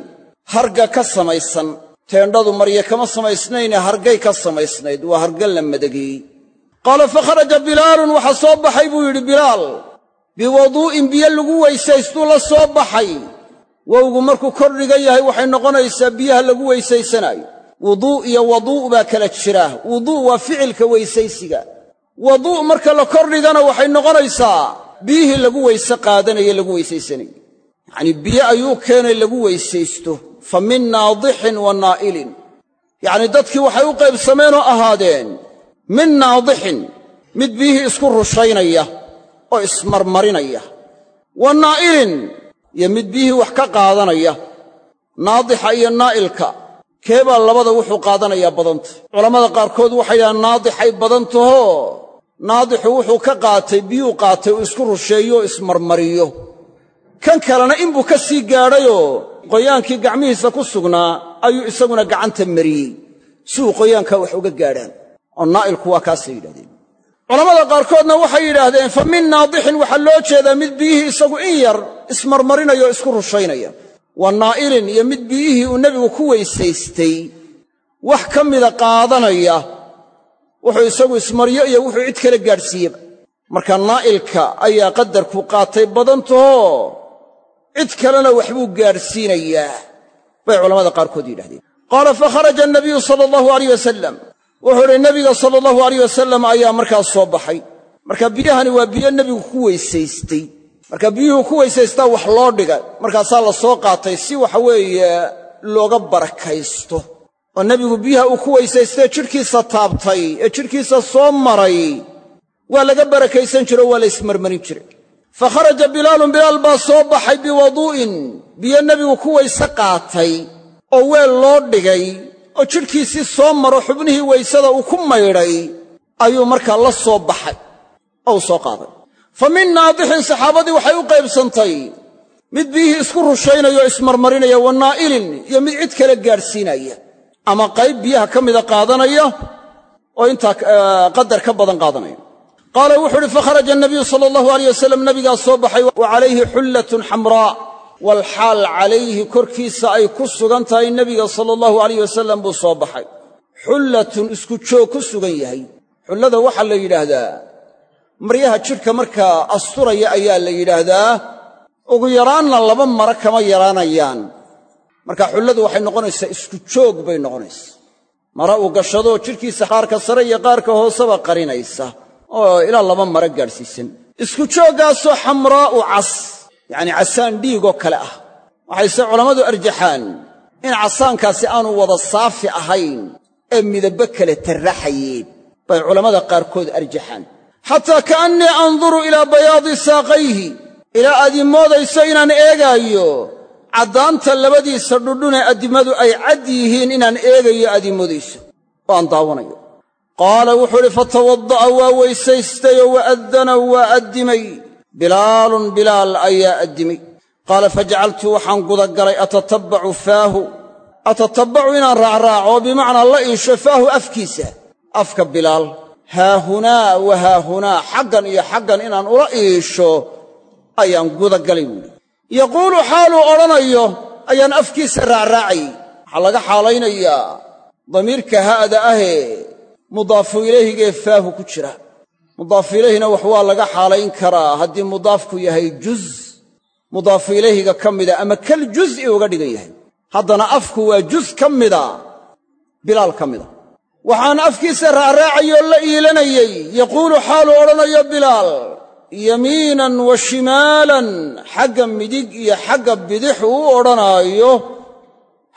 harga ka samaysan. Teendhadu marye kama samaysnayne hargay ka samaysnayd waa harga la madageeyey qaala fakharaja bilaalun waxaa soo baxay buu yidhi bilaal biwaduu'in biyo lagu weysaystuu la soo baxay wowgu markuu kordhigan yahay waxay noqonaysaa biyaha lagu weysaysanaayo wuduu' iyo waduu' baa kala jira wuduu' waa ficilka weysaysiga. Waduu' marka la kordhigana waxay noqonaysaa biyihii lagu weyse qaadanaye lagu weysaysanayey yacnii biyo ayuu keenay lagu weysaysto. Fa min naadixin wa naa'ilin. Yacnii dadkii waxay u qaybsameenoo ahaadeen min naadixin mid biyihii isku rushaynaya oo ismarmarinaya. Wa naa'ilin iyo mid biyihii wax ka qaadanaya naadixa iyo naa'ilka keebaa labada wuxuu qaadanayaa badanta. Culammada qaarkood waxay yidhahaan naadixay badan tahoo naadixu wuxuu ka qaatay biyuu qaatay uu isku rusheeyo oo ismarmariyo. Kan kalena inbuu ka sii gaadhayoo qoyaankii gacmihiisa ku sugnaa ayuu isaguna gacanta mariyey. Si uu qoyaankaa wax uga gaadhaan. Oo naa'ilku waa kaasay yidhahdeen culammada qaarkoodna waxay yidhaahdeen fa min naadixin waxaa loo jeedaa mid biyihii isagu in yar ismarmarinaya oo isku rushaynaya. Wa naa'ilin iyo mid biyihii uu nebigu ku weysaystay. Wax ka mida qaadanaya wuxuu isagu ismaryo iyo wuxuu cid kale gaadhsiiyeba marka naa'ilka ayaa qadarku qaatay badantahoo cid kalena waxbuu gaadhsiinayaa bay culammada qaarkood yidhahdeen qaala fakharaja anabiyu sala allahu alayh wasalam wuxuu idhi nebiga sala allahu alayh wasalam ayaa markaas soo baxay. Marka biyahani waa biyo nebigu ku weysaystay. Marka biyuhu ku weysaystaa wax loo dhigay markaasaa la soo qaatay si waxa weeye looga barakaysto. Oo nebigu biyaha uu ku weysaystee jidhkiisa taabtay ee jidhkiisa soo maray. Waa laga barakaysan jire oo waa la ismarmarin jiray. Fa kharaja bilaalun bilaal baa soo baxay biwaduu'in biyo nebigu ku weyse qaatay oo weel loo dhigay oo jidhkiisii soo maro xubnihii weysada uu ku maydhay ayuu markaa la soo baxay oo soo qaaday. Fa min naadixin saxaabadii waxay u qaybsantay mid biyihii isku rushaynaya ismarmarinaya wa naa'ilin iyo mid cid kale gaadhsiinaya ama qayb biyaha ka mida qaadanaya oo intaa qadar ka badan qaadanaya. Qaala wuxuu uhi fakharaja anabiyu sala allahu alayh wasalam nabigaa soo baxay wa calayhi xullatun xamraa walxaal calayhi korkiisa ay ku sugan tahay nebiga sala allahu alayh wasalam buu soo baxay. Xullatun isku joog ku sugan yahay. Xullada waxaa la yidhaahdaa maryaha jidhka markaa asturaya ayaa la yidhaahdaa ugu yaraanna laba mara kama yaraanayaan. Marka xulladu waxay noqonaysaa isku joog bay noqonaysaa. Mara uu gashadoo jidhkiisa qaarka sare iyo qaarka hooseba qarinaysa. Oo ilaa laba mara gaadhsiisan. Isku jooggaasoo xamraa'u cas yacnii casaan dhiigoo kale ah. Waxayse culammadu arjaxaan in casaankaasi aanu wada saafi ahayn ee midabbo kale tarraxayeen bay culammada qaarkood arjaxaan. Xataa ka'annii anduru ilaa bayaadi saaqayhi ilaa moodayso inaan eegaayo caddaanta labadiisa dhudhune addimadu ay cad yihiin inaan eegayo moodayso oo aan daawanayo. Qaala wuxuu idhi fatawada'a waa weysaystayoo wa addana waa addimay bilaalun bilaal ayaa addimay qaala fajacaltu waxaan gudagalay atatabbacu faahu. Atatabbacu inaan raacraaco bimacnaa la iisho faahu afkiisa. Afka bilaal haahunaa wa haahunaa xaggan iyo xaggan inaan ula iisho ayaan gudagalay buuhi yaquulu xaaluu odhanayo ayaan afkiisa raacraacayy waxaa laga xaalaynayaa damiirka haada ahee mudaafu ilayhigee faahu ku jira mudaafu ilayhina wax waa laga xaalayn karaa. Haddii mudaafku yahay juz mudaafu ilayhiga ka mida ama kal juz'i uga dhigan yahay. Haddana afku waa juz ka mida bilaal ka mida. Waxaan afkiisa raacraacayoo la iilanayey yaquulu xaaluu odhanayo bilaal yamiinan wa shimaalan xagga midig iyo xagga bidix uu odhanaayo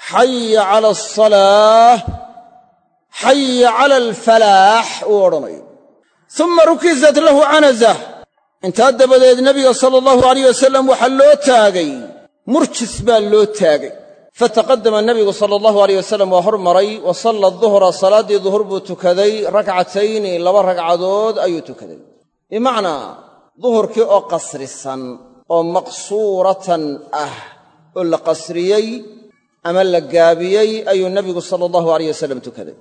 xaya cala asalaah xaya cala alfalaax uu odhanayo uma rukisat lahu canazah intaa dabadeed nebiga sala allahu alayh wasalam waxaa loo taagay murjis baa loo taagay fataqadama nebigu sala allahu alayh wasalam waa hormaray wa salla duhra salaaddii duhur buu tukaday rakcatayni laba ragcadood ayuu tukaday bimacnaa duhurkii oo qasrisan oo maqsuuratan ah oo la qasriyey ama la gaabiyey ayuu nebigu sala allahu alayh wasalam tukaday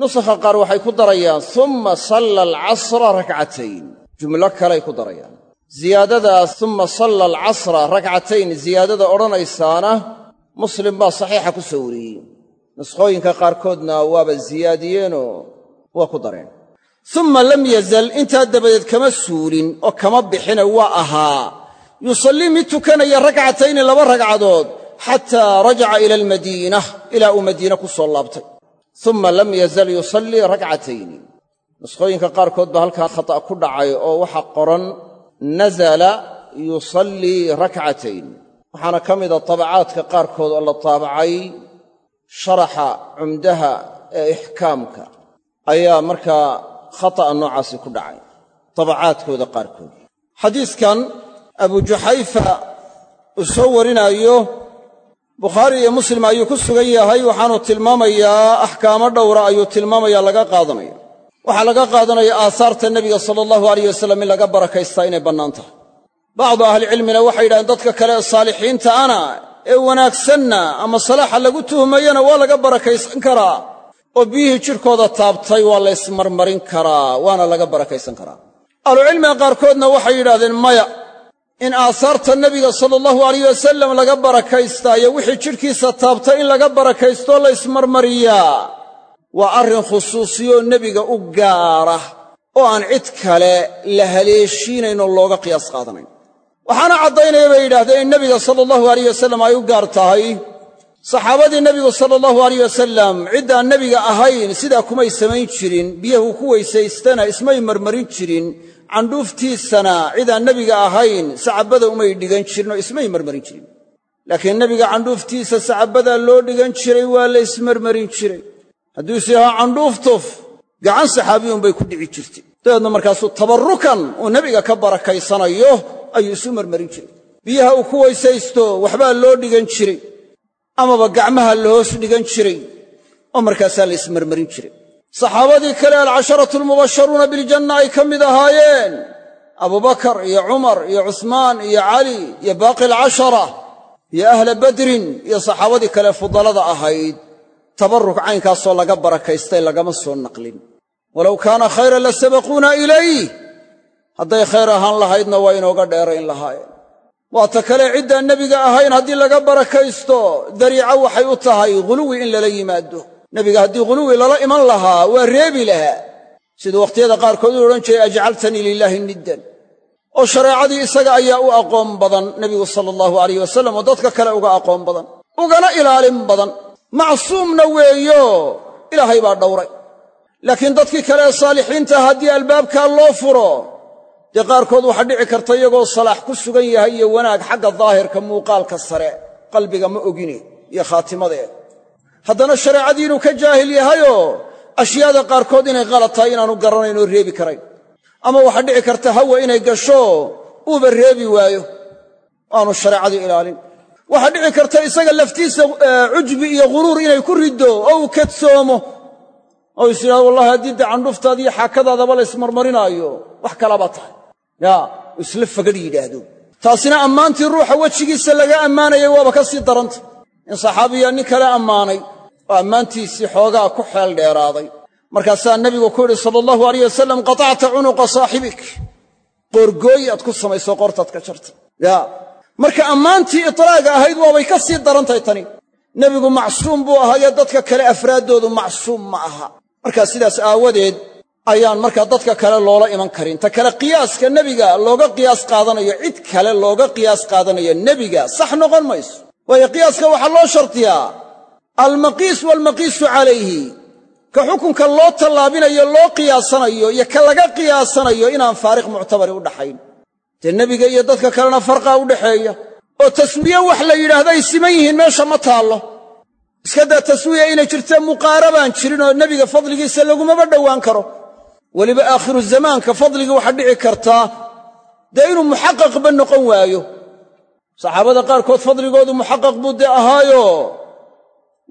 nusakha qaar waxay ku darayaan uma salla alcasra rakcatayn jumlo kaley ku darayaan. Ziyaadadaas uma salla alcasra rakcatayn ziyaadada odhanaysaana muslim baa saxiixa ku soo wariyey. Nuskhooyinka qaarkoodna waaba ziyaadiyeenoo waa ku dareen. Uma lam yazal intaa dabadeed kama suulin oo kama bixine waa ahaa. Yusallii mid tukanaya rakcatayni laba ragcadood xataa rajaca ila almadiinah ilaa uu madiine ku soo laabtay uma lam yazal yusallii rakcatayni nuskhooyinka qaarkood baa halkaa khata' ku dhacay oo waxa qoran nazala yusallii rakcatayn waxaana ka mida tabacaadka qaarkood oo la taabacay sharaxa cumdaha ee ixkaamka. Ayaa markaa khata'a noocaasi ku dhacay tabacaadkooda qaarkood. Xadiiskan abu juxayfa uu soo warinaayo bukhaari iyo muslim ayuu ku sugan yahay waxaanuu tilmaamayaa axkaamo dhowra ayuu tilmaamaya laga qaadanaya. Waxaa laga qaadanaya aasaarta nebiga sala allahu alayh wasalam in laga barakaystaa inay bannaan tahay. Bacdu ahlicilmina waxay yidhahdeen dadka kale ee saalixiinta ana ee wanaagsanna ama salaaxa lagu tuhmayana waa laga barakaysan karaa oo biyihii jidhkooda taabtay waa la ysmarmarin karaa waana laga barakaysan karaa. Ahlucilmiga qaarkoodna waxay yidhahdeen maya in aasaarta nebiga sala allahu alayh wasalam laga barakaystaayo wixii jidhkiisa taabtay in laga barakaystoo la ysmarmariyaa waa arrin khusuusiyoo nebiga u gaara oo aan cid kale la haleeshiinaynoo looga qiyaas qaadanayn. Waxaana caddaynaya bay yidhahdeen in nebiga sala allahu alayh wasalam ay u gaar tahay. Saxaabadii nebigu sala allahu alayh wasalam ciddaan nebiga ahayn sidaa kumay samayn jirin biyahu ku weysaystana ismay marmarin jirin candhuuftiisana cidaan nebiga ahayn sacabada umay dhigan jirin oo ismay marmarin jirin. Laakiin nebiga candhuuftiisa sacabadaa loo dhigan jiray waa la ismarmarin jiray. Hadduu is yahaa candhuuf tuf gacan saxaabiyuunbay ku dhici jirtay. Dabeedna markaasuu tabarrukan uu nebiga ka barakaysanayo ayuu isu marmarin jiray. Biyaha uu ku weysaysto waxbaa loo dhigan jiray. Amaba gacmaha la hoos dhigan jiray oo markaasaa la ismarmarin jiray saxaabadii kale alcasharatu almubasharuuna biljanna ay ka mid ahaayeen. Abubakar iyo cumar iyo cusmaan iyo cali iyo baaqi alcashara iyo ahla badrin iyo saxaabadii kale fudalada ahayd. Tabarruk caynkaasoo laga barakaystay lagama soo naqlin. Walow kaana khayran la sabaquuna ilayh hadday khayr ahaan lahaydna waa inooga dheerayn lahaayeen. Waa ta kale ciddaan nebiga ahayn haddii laga barakaysto dariico waxay u tahay ghuluwi in lala yimaado nebiga haddii ghuluwi lala iman lahaa waa reebi lahaa. Siduu wakhtiyada qaarkood u odhan jiray ajcaltanii lilaahi niddan. Oo shareecadii isaga ayaa u aqoon badan nebigu sala allahu alayh wasalam oo dadka kale uga aqoon badan. Ugana ilaalin badan. Macsuumna weeyo ilaahay baa dhowray. Laakiin dadkii kale ee saalixiinta haddii albaabkaa loo furo dee qaarkood waxaa dhici karta iyagoo salaax ku sugan yahay iyo wanaag xagga daahirka muuqaalka sare qalbiga ma ogine iyo khaatimadae haddana shareecadii inuu ka jaahil yahayoo ashyaada qaarkood inay qalad tahay inaanu garanayn oo reebi karayn. Ama waxaa dhici karta hawa inay gasho uuba reebi waayo. Aanu shareecadii ilaalin. Waxaa dhici karta isaga laftiisa cujbi iyo ghuruur inay ku riddo oo uu kadsoomo oo is yidhahdo wallahi haddii candhuftaada iyo xaakadaadaba la ysmarmarinaayo wax kalaba tahay. Yaa isla fagad yidhaahdo. Taasina ammaantii ruuxa wejigiisa laga ammaanayay waaba ka sii daranta in saxaabiya nin kale ammaanay oo ammaantiisii xoogaa ku xeel dheeraaday. Markaasaa nebigu ku yidhi sala allahu alayh wasalam qatacta cunuqa saaxibik. Qoorgooyi aad ku samayso qortaad ka jarta. Yaa. Marka ammaantii itlaaga ahayd waabay ka sii darantahay tani. Nebigu macsuum buu ahaayo dadka kale afraaddoodu macsuum ma aha. Markaa sidaas aawadeed ayaan markaa dadka kale loola iman karin. Ta kale qiyaaska nebiga looga qiyaas qaadanayo cid kale looga qiyaas qaadanayo nebiga. Sax noqon mayso. Waayo qiyaaska waxaa loo shartiyaa almaqiis waalmaqiisu calayhi. Ka xukunka loo tallaabinayo loo qiyaasanayo iyo ka laga qiyaasanayo inaan faariq muctabari u dhaxayn. Dee nebiga iyo dadka kalena farqaa u dhaxeeya. Oo taswiye wax la yidhaahday siman yihiin meesha ma taallo. Iska daa taswiya inay jirta muqaarabaan jirin oo nebiga fadligiisa lagumaba dhowaan karo. Weliba aakhiru zamaanka fadligii waxaa dhici kartaa dee inuu muxaqaqba noqon waayo. Saxaabada qaarkood fadligoodu muxaqaq buu dee ahaayo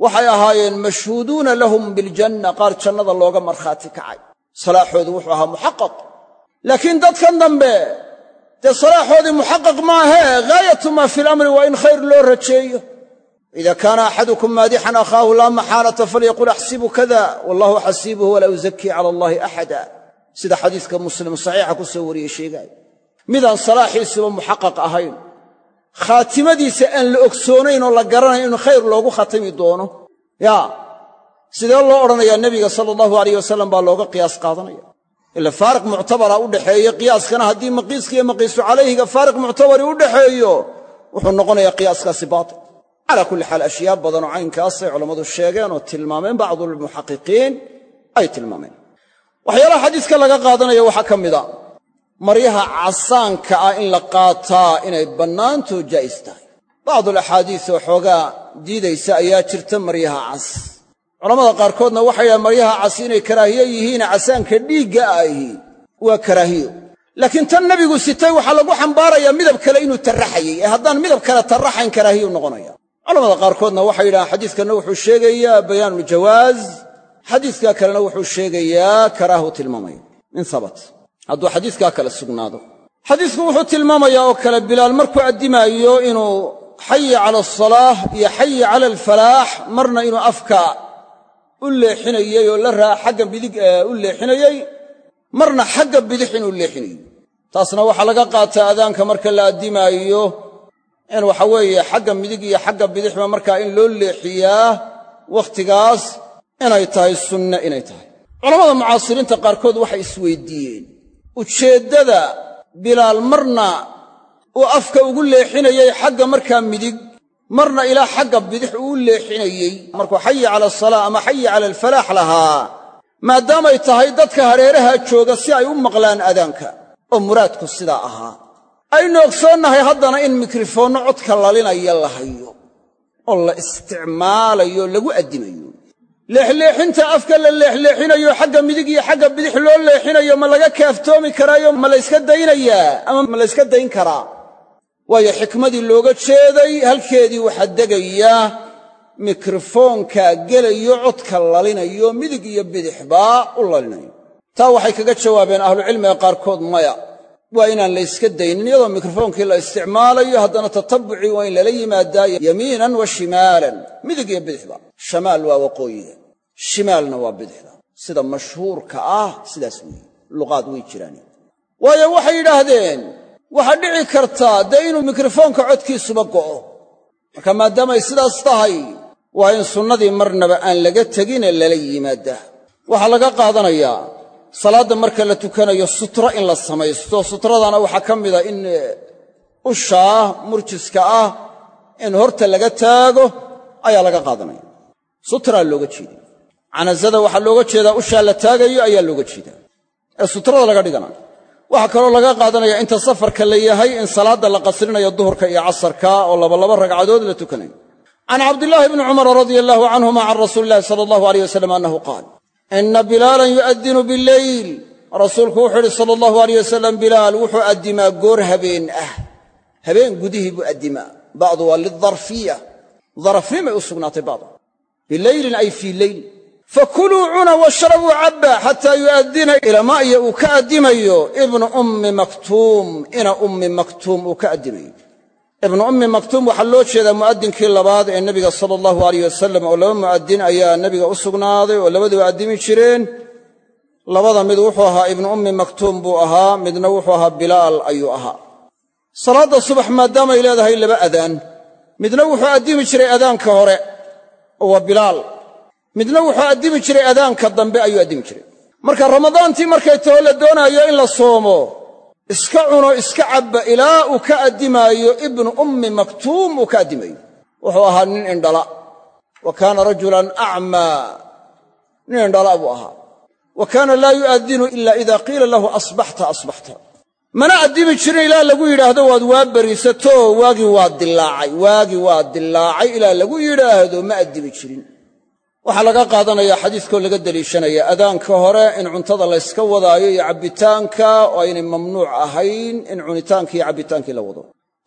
waxay ahaayeen mashhuuduuna lahum biljanna qaar jannada looga markhaati kacay. Salaaxoodu wuxuu ahaa muxaqaq. Laakiin dadkan dambe dee salaaxoodii muxaqaq maahee gaayatu maa fi lamri waa in khayr loo rajeeyo. Ida kaana axadukum maadixan akhaahu laa maxaalata falyaqul axsibu kada wallahu xasiibuhu walaa yuzakii cala allaahi axada. Sida xadiiska muslim saxiixa ku soo wariyey sheegaayo midaan salaaxiisuba muxaqaq ahayn khaatimadiisa aan la ogsoonayn oo la garanayn in khayr loogu khatami doono. Yaa sidee loo odhanayaa nebiga sala allahu alayh wasalam baa looga qiyaas qaadanaya? Ila faariq muctabara u dhaxeeye qiyaaskana haddii maqiiska iyo maqiisu calayhiga faariq muctabari u dhaxeeyo wuxuu noqonayaa qiyaaskaasi baatil. Calaa kulli xaal ashyaa badanoo caynkaasay culammadu sheegeen oo tilmaameen bacdulmuxaqiqiin ay tilmaameen. Waxyaalaha xadiiska laga qaadanaya waxaa ka mida maryaha casaanka ah in la qaataa inay bannaantoo jaa'is tahay. Bacdulaxaadiis oo xoogaa diidaysa ayaa jirta maryaha cas. Culammada qaarkoodna waxay dhahan maryaha cas inay karaahiye yihiine casaanka dhiigga ahi waa karaahiyo. Laakiin tan nebigu sitay waxaa lagu xambaarayaa midab kale inuu tarraxayey ee haddaan midab kale tarraxayn karaahiyu noqonaya. Culamada qaarkoodna waxay yidhahaan xadiiskanna wuxuu sheegayaa bayaanuuljawaaz xadiiskaa kalena wuxuu sheegayaa karaahu tilmaamaya in habat hadduu xadiiskaa kale sugnaado. Xadiisku wuxuu tilmaamayaa oo kale bilaal markuu addimaayo inuu xayi cala asalaah iyo xayi cala alfalaax marna inuu afka u leexinayey oo xagga bidig u leexinayey marna xagga bidix inuu leexinayey taasna waxaa laga qaataa adaanka marka la addimaayo in waxa weeye xagga midig iyo xagga bidixba markaa in loo leexiyaa wakhtigaas inay tahay sunne inay tahay. Culammada mucaasiriinta qaarkood waxay isweydiiyeen ujeeddada bilaal marna uu afka ugu leexinayey xagga markaa midig marna ilaa xagga bidix uu u leexinayey markuu xayi cala asalaa ama xayi cala alfalaax lahaa maadaamay tahay dadka hareeraha jooga si ay u maqlaan adaanka oo muraadku sidaa ahaa. Aynu ogsoonnahay haddana in mikrofoonno codka lalinaya la hayo oo la isticmaalayo lagu addimayo leexleexinta afka la leexleexinayo xagga midig iyo xagga bidix loo leexinayo ma laga kaaftoomi karaayo ma layska daynayaa ama ma layska dayn karaa. Waayo xikmadii looga jeeday halkeedii waxaa degaya mikrofoonkaa gelayo codka lalinayo midig iyo bidixbaa u lalinayo. Taa waxay kaga jawaabeen ahlucilmiga qaarkood maya waa inaan la yska daynin iyadoo mikrofoonkii la isticmaalayo haddana tatabbucii waa in lala yimaadaa yamiinan wa shimaalan. Midig iyo bidixba shamaal waa waqooyiga. Shimaalna waa bidixda. Sida mashhuurka ah sidaas weeye. Luqaad way jiraan waayo waxay yidhaahdeen waxaa dhici kartaa dee inuu mikrofoonka codkiisuba go'o. Marka maadaamay sidaas tahay waa in sunnadii marnaba aan laga tegine lala yimaadaa. Waxaa laga qaadanayaa salaadda marka la tukanayo sutro in la samaysto. Sutradana waxaa ka mida in ushaa murjiska ah in horta laga taago ayaa laga qaadanaya. Sutraa looga jeeda canasada waxaa looga jeedaa ushaa la taagayo ayaa looga jeedaa. Ee sutrada laga dhigana. Waxaa kaloo laga qaadanaya inta safarka la yahay in salaadda la qasrinayo duhurka iyo casarka oo labalaba ragcadood la tukanayo. Can cabdillaahi bni cumara radia allahu canhuma can rasuuli illahi sala allahu aleyh wasalam annahu qaal ina bilaalan yu'addinu bileyl rasuulku wuxuu idhi sala allahu aleyh wasalam bilaal wuxuu addimaa goor habeen ah habeen gudihii buu addimaa bacdu waa lidarfiya darafnimay u sugnaatay bacdu bileylin ay fii leyl fakuluu cuna washrabuu cabba xataa yu'addina ilama iyo uu ka addimayo ibnu ummi maktuum ina ummi maktuum uu ka addimayo ibnu ummi maktuum waxaa loo jeedaa mu'addinkii labaad ee nebiga sala allahu aleyh wasalam oo laba mu'addin ayaa nebiga u sugnaaday oo labaduba addimi jireen. Labada mid wuxuu ahaa ibnu ummi maktuum buu ahaa midna wuxuu ahaa bilaal ayuu ahaa. Salaadda subax maadaamay leedahay laba adaan midna wuxuu addimi jiray adaanka hore oo waa bilaal. Midna wuxuu addimi jiray adaanka dambe ayuu addimi jiray. Marka ramadaantii markay taho la doonaayo in la soomo iska cuno iska cabba ilaa uu ka addimaayo ibnu ummi maktuum uu ka addimayo. Wuxuu ahaa nin indhala. Wa kaana rajulan acmaa nin indhala buu ahaa. Wa kaana laa yu'addinu ila ida qiila lahu asbaxta asbaxta. Mana addimi jirin ilaa lagu yidhaahdo waad waa beriisato waagii waa dilaacay waagii waa dilaacay ilaa lagu yidhaahdo ma addimi jirin waxaa laga qaadanayaa xadiiskoo laga deliishanaya adaanka hore in cuntada layska wadaayo iyo cabbitaanka oo aynay mamnuuc ahayn in cunitaankii iyo cabbitaankii la wado.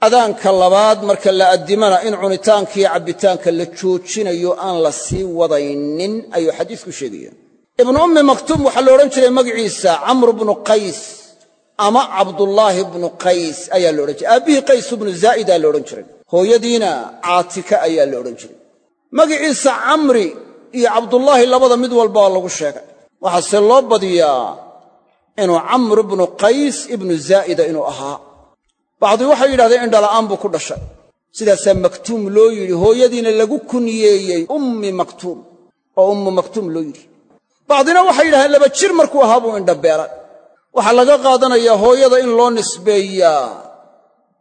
Adaanka labaad marka la addimana in cunitaankiiyo cabbitaanka la joojinayo aan la sii wadaynin ayuu xadiisku sheegaya. Ibnu ummi maktuum waxaa la odhan jiray magaciisa camru bnu qays ama cabdullaahi bnu qays ayaa la odhan jiray. Aabbihii qays bnu zaa'idaa la odhan jiray. Hooyadiina caatika ayaa la odhan jiray. Magiciisa camri iyo cabdullaahi labada mid walba lagu sheegay. Waxaase loo badiyaa inuu camr bnu qays ibnu zaa'ida inuu ahaa. Bacdi waxay yidhahdeen indhala'aan buu ku dhashay. Sidaasaa maktuum loo yidhi hooyadiina lagu kunyeeyey ummi maktuum oo ummu maktuum loo yidhi. Bacdina waxay yidhahdeen laba jir markuu ahaa buu indhabeelay waxaa laga qaadanayaa hooyada in loo nisbeeyaa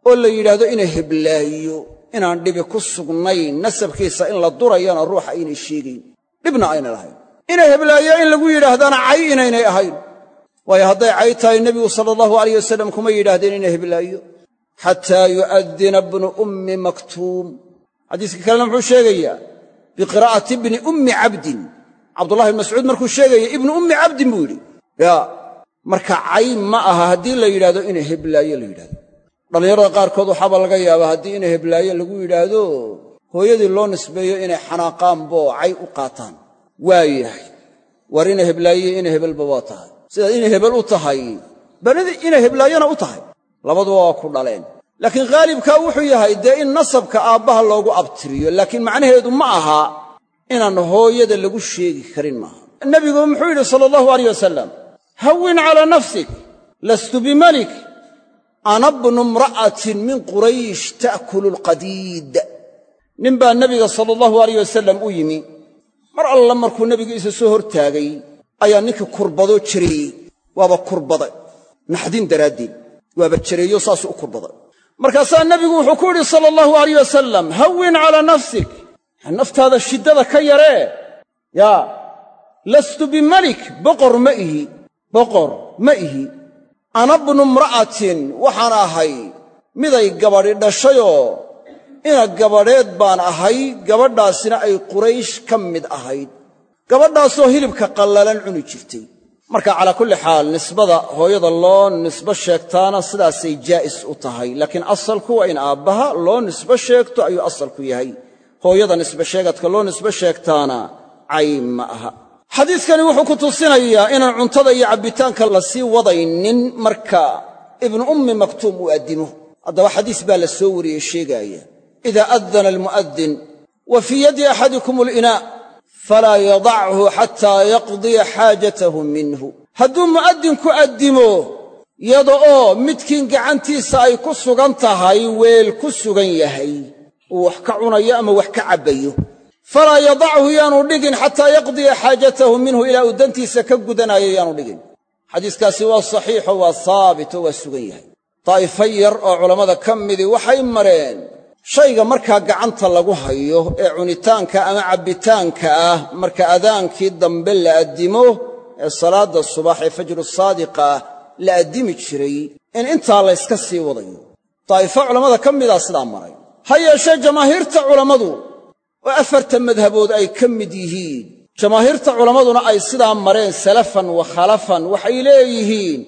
oo la yidhaahdo inay heblaayo inaan dhibi ku sugnayn nasabkiisa in la durayana ruuxa aynay sheegayn dhibna aynay lahayn inay heblaayo in lagu yidhaahdana cay inaynay ahayn. Waayo hadday cay tahay nebigu sala allahu alayh wasalam kuma yidhaahdeen inay heblaayo. Xataa yu'addina bnu ummi maktuum. Xadiiska kalena muxuu sheegayaa biqiraa'ati ibni ummi cabdin. Cabdullahi bn mascuud markuu sheegaya ibnu ummi cabdin buu yidhi. Yaa marka cay ma aha haddii la yidhaahdo inay heblaayo la yidhahdo dhallinyarada qaarkood waxaaba laga yaabaa haddii inay heblaayo lagu yidhaahdo hooyadii loo nisbeeyo inay xanaaqaanboo cay u qaataan. Waa yahay. War inay heblaayiyo inay hebelba waa tahay. Sidaad inay hebel u tahay banidi inay heblaayona u tahay. Labaduba waa ku dhaleen. Laakiin khaalibkaa wuxuu yahay dee in nasabka aabbaha loogu abtiriyo. Laakiin macnaheedu ma aha inaan hooyada lagu sheegi karin maaha. Nebigu muxuu yidhi sala allahu alayh wasalam hawin calaa nafsik lastu bimalik ana bnu imra'atin min quraysh ta'kulu alqadiid nin baa nebiga sala allahu alayh wasalam u yimi. Mar alla markuu nebigu isa soo hortaagay ayaa ninkii kurbadoo jareeyey waaba kurbaday naxdin daraaddeed. Waaba jareeyo saasuu u kurbaday markaasaa nebigu wuxuu ku yidhi sala allahu alayh wasalam hawin calaa nafsik. Naftaada shiddada ka yaree? Yaa lastu bimalik boqor ma ihi. Boqor ma ihi. Ana bnu imra'atin waxaan ahay. Miday gabadhi dhashayoo ina gabadheed baan ahay gabadhaasina ay quraysh ka mid ahayd. Gabadhaasoo hilibka qallalan cuni jirtay. Marka calaa kulli xaal nisbada hooyada loo nisbo sheegtaana sidaasay jaa'is u tahay. Laakiin asalku waa in aabbaha loo nisbo sheegto ayuu asalku yahay. Hooyada nisbe sheegadka loo nisbe sheegtaana cayn ma aha. Xadiidkani wuxuu ku tusinayaa inaan cuntada iyo cabbitaanka la sii wadaynin marka ibnu ummi maktuum uu addimo haddaba xadiis baa la soo wariyey sheegaaya idaa addana almu'addin wa fii yaddi axadikum alinaa falaa yadachu xataa yaqdiya xaajatahu minhu hadduu mu'addinku addimo yada oo midkiin gacantiisa ay ku sugan tahay weel ku sugan yahay uu wax ka cunayo ama wax ka cabbayo falaa yadachu yaanu dhigin xataa yaqdiya xaajatahu minhu ilaa uu dantiisa ka gudanaayo yaanu dhigin xadiiskaasi waa saxiixo waa haabito waa sugan yahay daa'ifo yar oo culammada ka midii waxay mareen shayga markaa gacanta lagu hayo ee cunitaanka ama cabbitaanka ah marka adaankii dambe la addimo ee salaadda subax ee fajru saadiqa ah la addimi jiray in intaa layska sii wadayo. Daa'ifo culammada ka midaa sidaa maray. Ha yeeshee jamaahiirta culammadu oo afarta madhabood ay ka mid yihiin. Jamaahiirta culammaduna ay sidaa mareen salafan wa khalafan waxay leeyihiin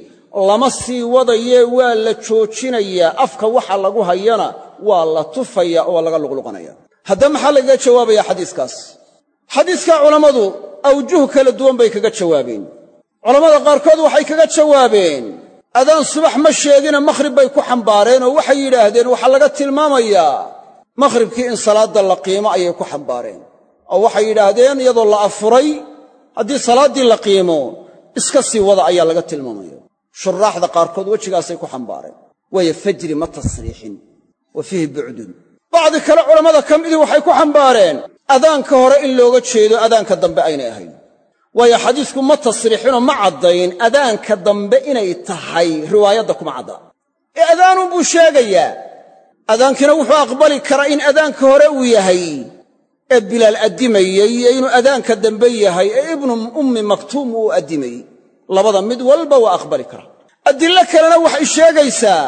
lama sii wadayee waa la joojinayaa afka waxa lagu hayana waa la tufaya oo laga luqluqanaya. Haddaba maxaa lagaga jawaabaya xadiiskaas? Xadiiskaa culammadu awjuh kala duwan bay kaga jawaabeen. Culammada qaarkood waxay kaga jawaabeen adaan subax ma sheegina makhrib bay ku xambaareen oo waxay yidhaahdeen waxaa laga tilmaamayaa makhribkii in salaadda la qiimo ayay ku xambaareen. Oo waxay yidhaahdeen iyadoo la afuray haddii salaaddii la qiimo iska sii wada ayaa laga tilmaamaya shuraaxda qaarkood wejigaasay ku xambaareen. Waayo fajri ma tasriixin wa fiihi bucdun bacdi kale culammada ka midii waxay ku xambaareen adaanka hore in looga jeedo adaanka dambe aynay ahayn. Waayo xadiisku ma tasriixinoo ma caddayn adaanka dambe inay tahay riwaayadda kuma cadda. Ee adaanunbuu sheegayaa adaankina wuxuu aqbali karaa in adaanka hore uu yahay ee bilaal addimayey iyo inuu adaanka dambe yahay ee ibnu ummi maktuum uu addimayey labada mid walba waa aqbali karaa. Adillo kalena waxay sheegaysaa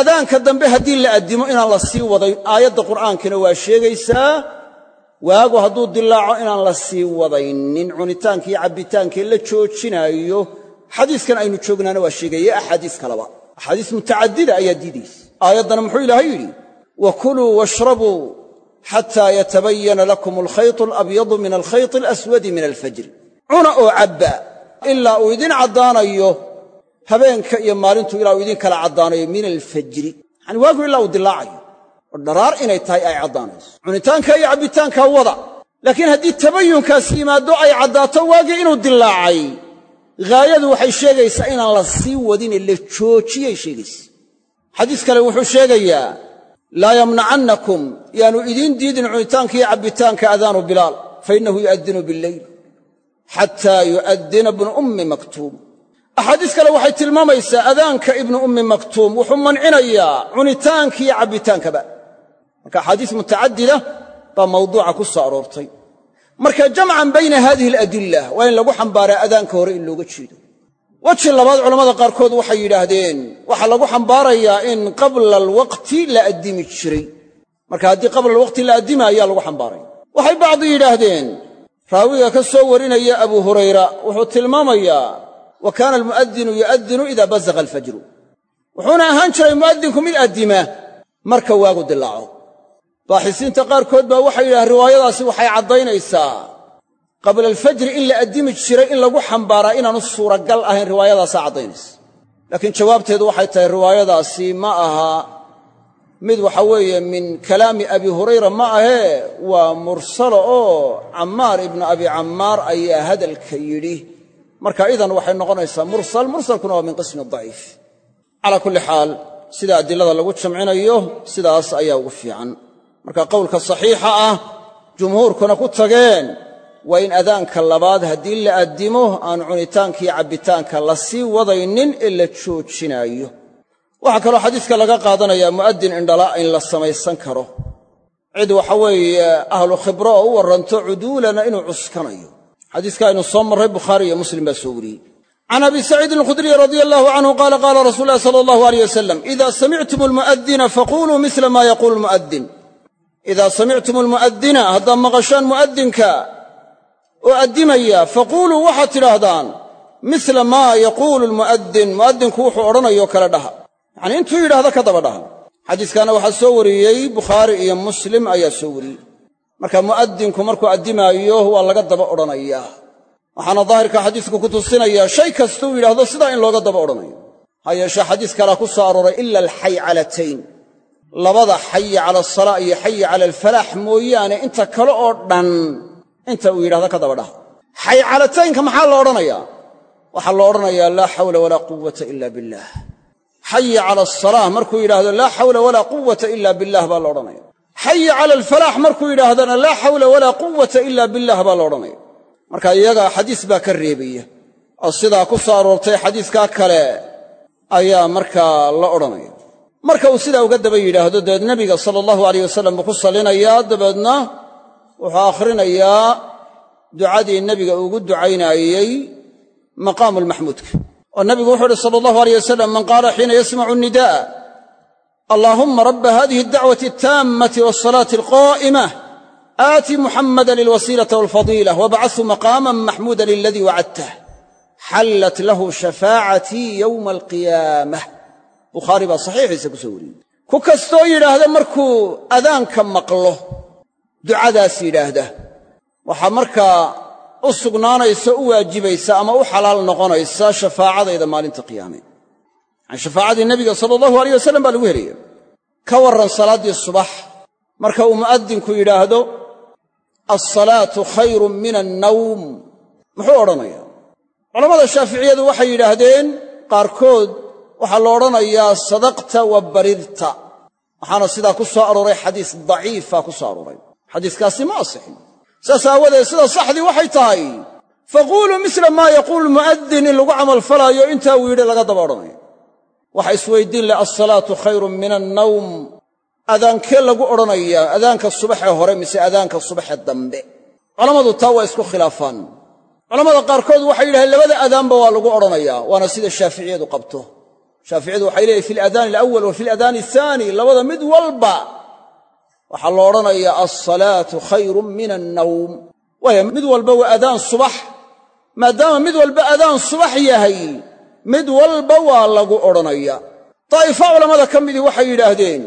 adaanka dambe haddii la addimo inaan la sii wadayn aayadda qur'aankina waa sheegaysaa waagu hadduu dilaaco inaan la sii wadaynin cunitaanka iyo cabbitaankii la joojinaayo. Xadiiskan aynu joognaana waa sheegaya axaadiis kaleba axaadiis mutacadida ayaa diidaysa. Aayaddana muxuu ilaahay yidhi wa kuluu washrabuu xataa yatabayana lakum alkhaytu alabyadu min alkhayti alaswadi min alfajri. Cuna oo cabba ilaa uu idin caddaanayo habeenka iyo maalintu ilaa uu idin kala caddaanayo min alfajri. Yacani waagu ilaa uu dilaacayo oo dharaar inay tahay ay caddaanayso. Cunitaanka iyo cabbitaanka wada. Laakiin haddii tabayunkaas yimaaddo ay caddaato waagii inuu dilaacay ghaayadu waxay sheegaysaa inaan la sii wadine la joojiyay sheegaysa xadiis kale wuxuu sheegayaa laa yamnacannakum yaanu idiin diidin cunitaanka iyo cabbitaanka adaanu bilaal fa innahu yu'addinu billeyl xataa yu'addina ibnu ummi maktuum axaadiis kale waxay tilmaamaysaa adaanka ibnu ummi maktuum wuxuu mancinayaa cunitaanka iyo cabbitaankaba. Marka axaadiis mutacadida baa mawduuca ku soo aroortay. Marka jamcan bayna haadihi aladilla waa in lagu xambaaraa adaanka hore in looga jeedo. Weji labaad culammada qaarkood waxay yidhaahdeen waxaa lagu xambaarayaa in qabla alwaqti la addimi jiray. Marka haddii qabla alwaqti la addima ayaa lagu xambaaraya waxay bacdi yidhaahdeen raawiga ka soo warinaya abu hurayra wuxuu tilmaamayaa wa kaana almu'adinu yu'addinu idaa basaqa alfajru. Wuxuuna ahaan jiray mu'addinku mid addima marka waagu dilaaco. Baaxisiinta qaarkood baa waxay yidhahdeen riwaayadaasi waxay caddaynaysaa. Qabla alfajri in la addimi jiray in lagu xambaaraa inaanu suuragal ahayn riwaayadaasaa caddaynaysa. Laakiin jawaabteedu waxay tahay riwaayadaasi ma aha mid waxa weeye min kalaami abi hurayra ma ahee waa mursalo oo cammaar ibnu abi cammaar ayaa hadalka yidhi marka idan waxay noqonaysaa mursal mursalkuna waa min qismi daciif. Calaa kulli xaal sida adilada lagu jamcinayo sidaas ayaa ugu fiican. Marka qowlka saxiixa ah jumhuurkuna ku tageen waa in adaanka labaad haddii la addimo aan cunitaanka iyo cabbitaanka la sii wadaynin ee la joojinaayo. Waxaa kaloo xadiiska laga qaadanayaa mu'addin indhala in la samaysan karo. Cid waxa weeye ahlu khibro oo u warranto cuduulana inuu cuskanayo xadiiska aynu soo marray bukhaari iyo muslim baa soo wariyey. Can abi saciidin alkhudriy radia allahu canhu qaala qaala rasuulu ulahi sala allahu aleyh wasalam ida samictum almu'adina faquluu mila ma yaquulu lmu'addin. Idaa samictum almu'addina haddaad maqashaan mu'addinka oo addimaya faquuluu waxaad tidhaahdaan mila maa yaquulu lmu'addin. Mu'addinku wuxuu odhanayo kale dhaha. Yacnii intuu yidhaahdo ka daba dhaha. Xadiiskaana waxaa soo wariyey bukhaari iyo muslim ayaa soo wariyey marka mu'addinku markuu addimaayo waa laga daba odhanayaa waxaana daahirka xadiisku ku tusinayaa shay kastuu yidhaahdo sidaa in looga daba odhanayo. Ha yeeshee xadiis kalea ku soo arooray ila alxaycalatayn labada xayi cala asalaa iyo xayi cala alfalaax mooyaane inta kale oo dhan inta uu yidhahdo ka daba dhaha xaycalataynka maxaa la odhanayaa? Waxaa la odhanayaa laa xawla walaa quwata ila billaah xayi cala asalaah markuu yidhaahdo laa xawla walaa quwata ila billah baa la odhanaya xayi cala alfalaax markuu yidhaahdana laa xawla walaa quwata ila billah baa la odhanaya. Marka iyaga xadiis baa ka reebaya. Oo sidaa ku soo aroortay xadiiskaa kale ayaa markaa la odhanaya. Marka uu sidaa uga daba yidhaahdo dabeed nebiga sala allahu alayh wasalam buu ku salinayaa dabeedna wuxuu akhrinayaa ducadii nebiga ugu ducaynaayey maqaamu lmaxmuudka oo nebigu wuxuu uhi sala allahu alayh wasalam man qaala xiina yasmacu nnida'a allaahumma rabba hadihi addacwati altaammati waasalaati alqaa'imah aati muxammadan lilwasiilata walfadiilah wabacadhu maqaaman maxmuudan liladii wacadtah xallat lahu shafaacatii yowma alqiyaamah bukhaari baa saxiixiisa ku soo wariyey. Ku kastoo yidhaahda markuu adaanka maqlo ducadaas yidhaahda waxaa markaa u sugnaanaysa u waajibaysa ama u xalaal noqonaysa shafaacadayda maalinta qiyaame yani shafaacadii nebiga sala allahu alayh wasalam baa lagu helaya ka warran salaaddii subax marka uu mu'addinku yidhaahdo alsalaatu khayrun min annawm. Muxuu odhanayaa? Culammada shaaficiyadu waxay yidhaahdeen qaarkood waxaa la odhanayaa sadaqta wa barirta waxaana sidaa ku soo arooray xadiis daciifa ku soo arooray. Xadiiskaasi ma asixin. Saas aawadeed sida saxdii waxay tahay faquuluu misla maa yaquulu mu'addin in lagu camalfalaayo intaa uu yidhi laga daba odhanayo waxa isweyddiin leh alsalaatu khayrun min annawm. Adaankee lagu odhanayaa adaanka subaxee hore mise adaanka subaxee dambe. Culammadu taa waa isku khilaafaan. Culammada qaarkood waxay yidhahdeen labada adaanba waa lagu odhanayaa waana sida shaaficiyadu qabto. Shaaficiyadu waxay leeyihiin fi aladaani alawal wa fi aladaani ahaani labada mid walba. Waxaa la odhanayaa alsalaatu khayrun min annawm. Waayo mid walba waa adaan subax maadaama mid walba adaan subax yahay mid walba waa lagu odhanaya. Daa'ifo culammada ka midii waxay yidhaahdeen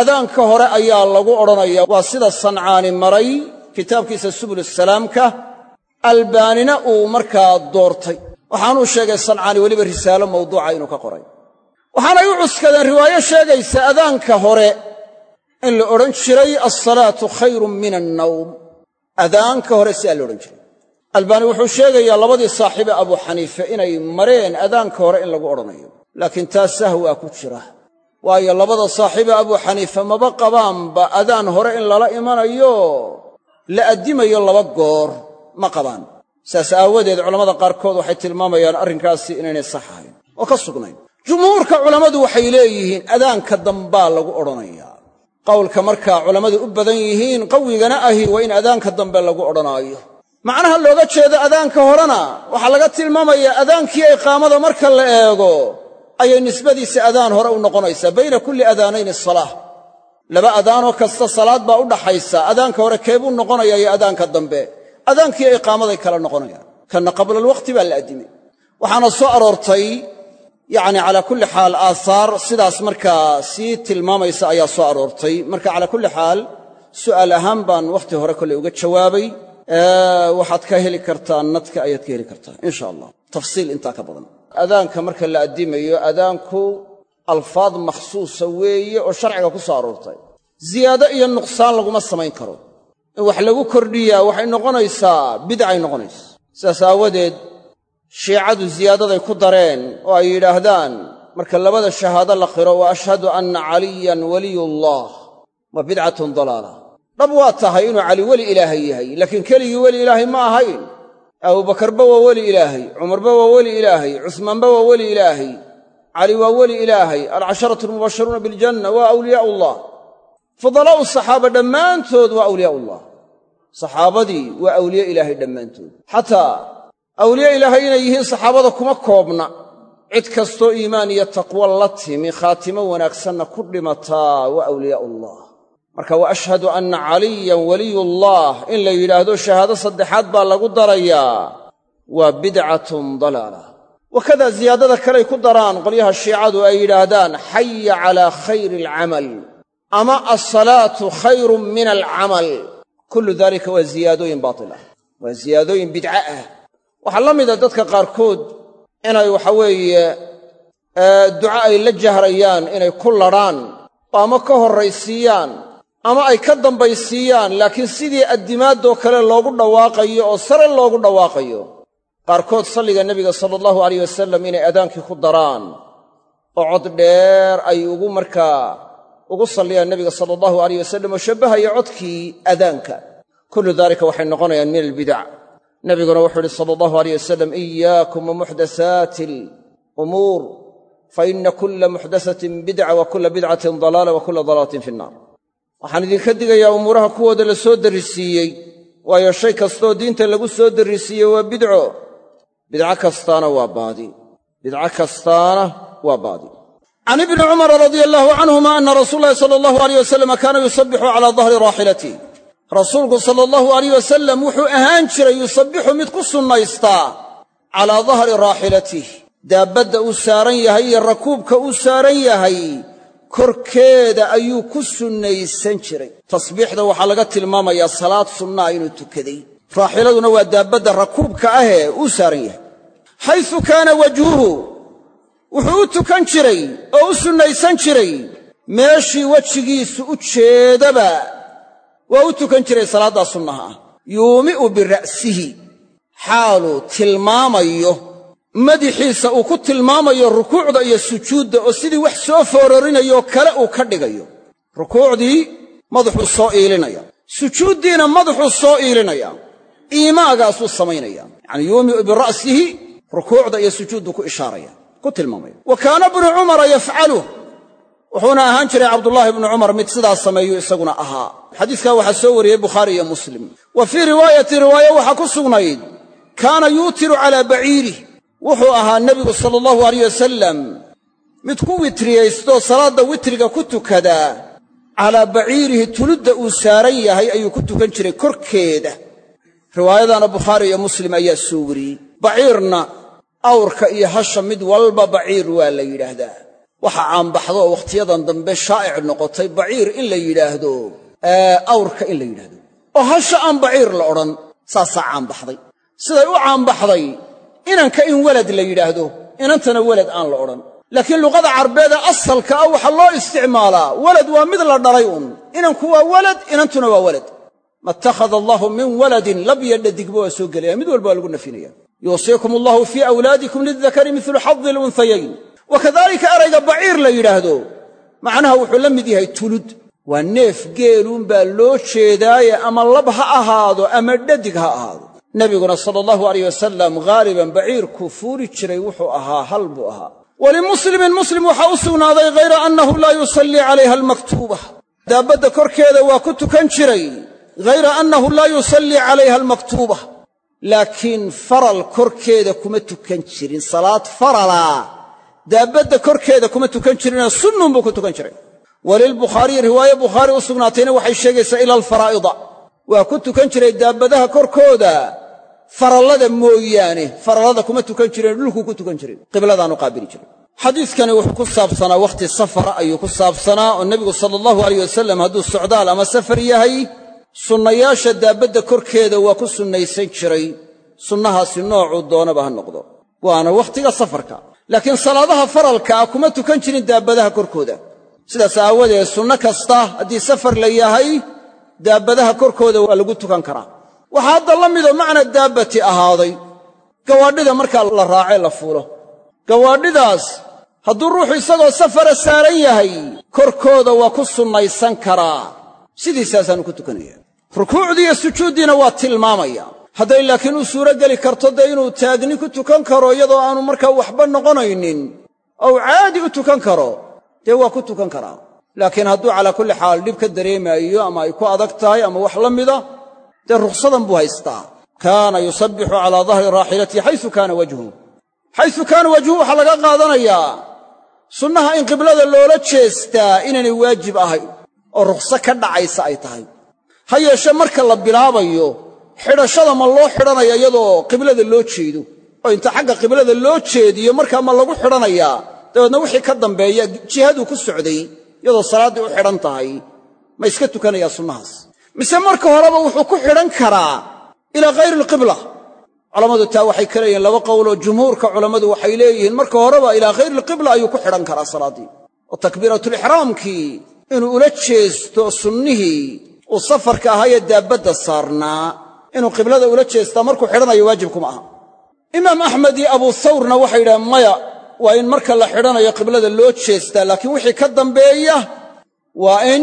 adaanka hore ayaa lagu odhanaya. Waa sida sancaani maray kitaabkiisa subul salaamka. Albaanina uu markaa doortay. Waxaanuu sheegay sancaani weliba risaalo mawduuca inuu ka qoray. Waxaanay u cuskadeen riwaayo sheegaysa adaanka hore. In la odhan jiray alsalaatu khayrun min annawm adaanka hore sidaa la odhan jiray albaani wuxuu sheegayaa labadii saaxiibe abuu xaniife inay mareen adaanka hore in lagu odhanayo. Laakiin taa sahwaa ku jira. Waayo labada saaxiibe abuu xaniife maba qabaanba adaan hore in lala imanayo. La addimayo laba goor ma qabaan. Saas aawadeed culammada qaarkood waxay tilmaamayaan arrinkaasi inaynay sax ahayn oo ka sugnayn. Jumhuurka culammadu waxay leeyihiin adaanka dambaa lagu odhanayaa. Qowlka markaa culammadu u badan yihiin qawigana ahi waa in adaanka dambe lagu odhanaayo macnaha looga jeedo adaanka horena waxaa laga tilmaamayaa adaankii iqaamada marka la eego ayay nisbadiisa adaan hore u noqonaysaa bayna kulli adaanayni asalaah laba adaanoo kasta salaad baa u dhaxaysa adaanka hore keebuu noqonaya iyo adaanka dambe. Adaankiiyo iqaamaday kala noqonayaan kanna qabla alwaqti baa la addimay waxaana soo aroortay yacni calaa kulli xaal aahaar sidaas markaa sii tilmaamaysa ayaa soo aroortay. Marka calaa kulli xaal su'aal ahaan baan wakhti hore kolley uga jawaabay waxaad ka heli kartaa nadka ayaad ka heli kartaa insha allah tafsiil intaa ka badan. Adaanka marka la addimayo adaanku alfaad makhsuusa weeye oo sharciga ku soo aroortay. Ziyaado iyo nuqsaan laguma samayn karo. In wax lagu kordhiyaa waxay noqonaysaa bidcay noqonaysa. Sidaas aawadeed shiicadu ziyaadaday ku dareen oo ay yidhaahdaan marka labada shahaado la qiro wa ashhadu anna caliyan waliyullah. Waa bidcatun dalaala dhab waa tahay inuu cali weli ilaahay yahay laakiin keligii weli ilaahay ma ahayn. Abubakarba waa weli ilaahay cumarba waa weli ilaahay cusmaanba waa weli ilaahay cali waa weli ilaahay alcasharatu almubasharuuna biljanna waa awliyaa'ullah. Fudalaa'u saxaaba dhammaantood waa awliyaa'ullah. Saxaabadii waa awliye ilaahay dhammaantood. Xataa awliye ilaahay inay yihiin saxaabada kuma koobna. Cid kastoo iimaan iyo taqwo la timi khaatimo wanaagsanna ku dhimataa waa awliyaa'ullah marka wa ashhadu anna caliyan waliyullah. In la yidhaahdo shahaado saddexaad baa lagu darayaa waa bidcatun dalaala. Wakadaa ziyaadada kaley ku daraan qolyaha shiicadu ay yidhaahdaan xaya calaa khayri alcamal ama alsalaatu khayrun min alcamal kullu daalika waa ziyaadooyin baatila. Waa ziyaadooyin bidca ah. Waxaa la mida dadka qaarkood inay waxa weeye duca ay la jahrayaan inay ku ladhaan oo ama ka horraysiiyaan ama ay ka dambaysiiyaan laakiin sidii addimaadoo kale loogu dhawaaqayo oo sare loogu dhawaaqayo qaarkood salliga nebiga sala allahu alayh wasalam inay adaankii ku daraan oo cod dheer ay ugu markaa ugu salliyaan nebiga sala allahu alayh wasalam oo shabbahaya codkii adaanka. Kullu daalika waxay noqonayaan min albidac nabiguna wuxuu ihi sala allahu alayh wasalam iyaakum wa muxdasaati alumuur fa ina kulla muxdasatin bidca wa kulla bidcatin dalaala wa kulla dalaalatin fi nnaar waxaan idinka digayaa umuuraha kuwooda la soo darrisiiyey. Waayo shay kastoo diinta lagu soo darrisiiyey waa bidco. Bidco kastaana waa baadi. Bidco kastaana waa baadi. Can ibni cumara radia allaahu canhuma ana rasuula llahi sala allahu alayh wasalam kaana yusabbixu calaa dahri raaxilatih rasuulku sala allahu alayh wasalam wuxuu ahaan jiray yusabbixu mid ku sunnaystaa calaa dahri raaxilatih daabbadda uu saaran yahay iyo rakuubka uu saaran yahay korkeeda ayuu ku sunnaysan jiray. Tasbiixda waxaa laga tilmaamayaa salaad sunnaa inuu tukaday. Raaxiladuna waa daabbadda rakuubka ahee uu saaran yahay. Xaysu kaana wajhuhu wuxuu u tukan jiray oo u sunnaysan jiray. Meeshii wejigiisu u jeedaba waa u tukan jiray salaaddaa sunnaha. Ah yuumi'u bira'sihi xaaluu tilmaamayo madixiisa uu ku tilmaamayo rukuucda iyo sujuudda oo sidii wax soo foororinayoo kale uu ka dhigayo. Rukuucdii madaxuu soo iilinaya. Sujuuddiina madaxuu soo iilinaya. Iimaagaasuu samaynaya. Yacanii yuumi'u bira'sihi rukuucda iyo sujuuddu ku ishaaraya ku tilmaamaya. Wa kaana bnu cumara yafcaluh wuxuuna ahaan jiray cabdullaahi bnu cumar mid sidaas sameeyuu isaguna ahaa. Xadiiskaa waxaa soo wariyey bukhaari iyo muslim. Wa fii riwaayati riwaaye waxaa ku sugnayd kaana yuutiru calaa baciirih wuxuu ahaa nebigu sala allahu alayh wasalam mid ku witriyaystoo salaadda witriga ku tukadaa calaa baciirihi tuludda uu saaran yahay ayuu ku tukan jiray korkeeda. Riwaayadaana bukhaari iyo muslim ayaa soo wariyey. Baciirna awrka iyo hasha mid walba baciir waa la yidhaahdaa. Waxa caanbaxdo oo wakhtiyadan dambe shaa'ic noqotay baciir in la yidhaahdo awrka in la yidhaahdo. Oo hasha aan baciir la odhan saasaa caanbaxday. Siday u caanbaxday inanka in welad la yidhaahdo inantana welad aan la odhan. Laakiin luqada carbeeda asalka ah waxaa loo isticmaalaa. Welad waa mid la dhalay uun. Inanku waa welad inantuna waa welad ma ittakhada allaahu min waladin labya dhadigba waa soo gelaya. Mid walba waa lagu nafinaya. Yuusiikum allahu fii awlaadikum lildakari midlu xadi alunhayayn wa kadalika erayga baciir la yidhaahdo. Macnaha wuxuu la mid yahay tulud. Waa neef geeluunbaa loo jeedaaye ama lab ha ahaado ama dhadig ha ahaado nebiguna sala allahu alayh wasalam haaliban baciirkuu fuuli jiray wuxuu ahaa hal buu ahaa. Walimuslimin muslim waxaa u sugnaaday hayra annahu laa yusallii calayha almaktuuba daabbadda korkeeda waa ku tukan jiray hayra annahu laa yusallii calayha almaktuuba laakiin faral korkeeda kuma tukan jirin salaad faralaa daabbadda korkeeda kuma tukan jirinee sunnun buu ku tukan jiray. Walilbukhaariyi riwaaye bukhaari u sugnaatayna waxay sheegaysaa ila alfaraa'ida. Waa ku tukan jiray daabbadaha korkooda farallada mooyaane farallada kuma tukan jireen dhulkuu ku tukan jiray qibladaanu qaabili jiray. Xadiidkani wuxuu ku saabsanaa wakhti safara ayuu ku saabsanaa oo nebigu sala allahu alayh wasalam hadduu socdaal ama safar yahay sunnayaasha daabbadda korkeeda waa ku sunnaysan jiray. Sunnahaasi noocuu doonaba ha noqdo. Waana wakhtiga safarka. Laakiin salaadaha faralka ah kuma tukan jirin daabbadaha korkooda. Sidaas aawadeed sunno kasta haddii safar la yahay daabbadaha korkooda waa lagu tukan karaa waxaa hadda la midoo macna daabbati ahaaday. Gawaadhida markaa la raacee la fuulo gawaadhidaas hadduu ruuxu isagoo safara saaran yahay korkooda waa ku sunnaysan karaa. Sidiisaasaanu ku tukanaya. Rukuucdii iyo sujuuddiina waa tilmaamaya. Hadday laakiin u suuro geli karto dee inuu taagni ku tukan karo iyadoo aanu markaa waxba noqonaynin ou caadi u tukan karo dee waa ku tukan karaa. Laakiin hadduu calaa kulli xaal dhib ka dareemaayo ama ay ku adag tahay ama wax la mida dee rukhsadan buu haystaa. Kaana yusabbixu calaa dahri raaxilatihi xaysu kaana wajhu xaysu kaana wajhu waxaa laga qaadanayaa sunnaha in qiblada loola jeestaa inaynay waajib ahayn oo rukhso ka dhacaysa ay tahay. Ha yeeshe marka la bilaabayo xidhashada ma loo xidhanaya iyadoo qiblada loo jeedo? Oo inta xagga qiblada loo jeediyo markaa ma lagu xidhanayaa? Dabeedna wixii ka dambeeya jihaduu ku socday iyadoo salaaddii u xidhan tahay ma iska tukanayaa sunnahaas mise marka horeba wuxuu ku xidhan karaa ilaa hayri alqibla culammadu taa waxay ka leeyihiin laba qowloo jumhuurka culammadu waxay leeyihiin marka horeba ilaa hayri alqibla ayuu ku xidhan karaa salaaddii oo takbiiratulixraamkii inuu ula jeesto sunnihii uu safarka ahaayee daabbadda saarnaa. Inuu qiblada ula jeestaa markuu xidhanayo waajib kuma aha. Imaam axmed iyo abuu waxay yidhahaan maya waa in marka la xidhanayo qiblada loo jeestaa laakiin wixii ka dambeeya waa in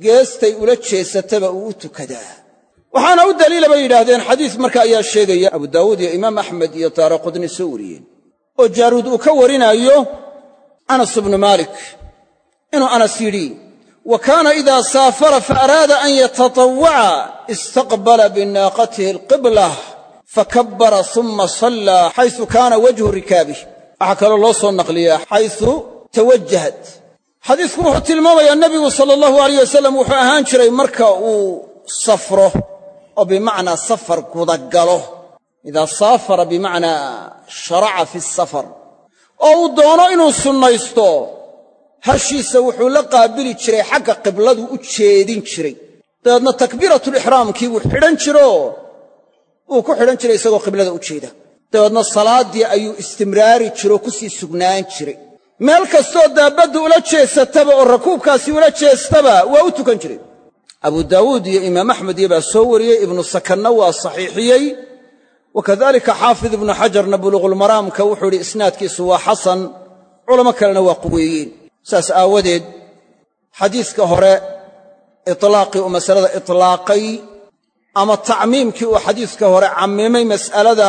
geestay ula jeesataba uu u tukadaa waxaana u daliila bay yidhaahdeen xadiis marka ayaa sheegaya abu daawuud iyo imaam axmed iyo daara qudni soo wariyeen. Oo jaaruud uu ka warinaayo anas ibnu maalik inuu anas yidhi wa kaana idaa saafara faaraada an yatatawaca istaqbala binaaqatihi alqiblah fakabbara uma sallaa xaysu kaana wajhu rikaabih waxaa kaloo loo soo naqliyaa xaysu tawajahat xadiisku wuxuu tilmaamayaa nebigu sala allahu alayh wasalam wuxuu ahaan jiray marka uu safro oo bimacnaa safar gudagalo. Idaa saafara bimacnaa sharaca fi safar. Oo uu doono inuu sunnaysto hashiisa wuxuu la qaabili jiray xagga qibladu u jeedin jiray. Dabeedna takbiiratulixraamkii buu xidhan jiroo uu ku xidhan jiray isagoo qiblada u jeeda. Dabeedna salaaddii ayuu istimraari jiroo ku sii sugnaan jiray meel kastoo daabbaddu ula jeesataba oo rakuubkaasi ula jeestaba waa u tukan jiray. Abu daawuud iyo imaam axmed iyo baa soo wariyey ibnu sakanna waa saxiixiyey. Wa kadalika xaafid ibnu xajarna buluuqulmaraamka wuxuu idhi isnaadkiisu waa xasan culamo kalena waa quweeyeen. Saas aawadeed xadiiska hore itlaaqii uu masalada itlaaqay ama tacmiimkii uu xadiiska hore cammimay mas'alada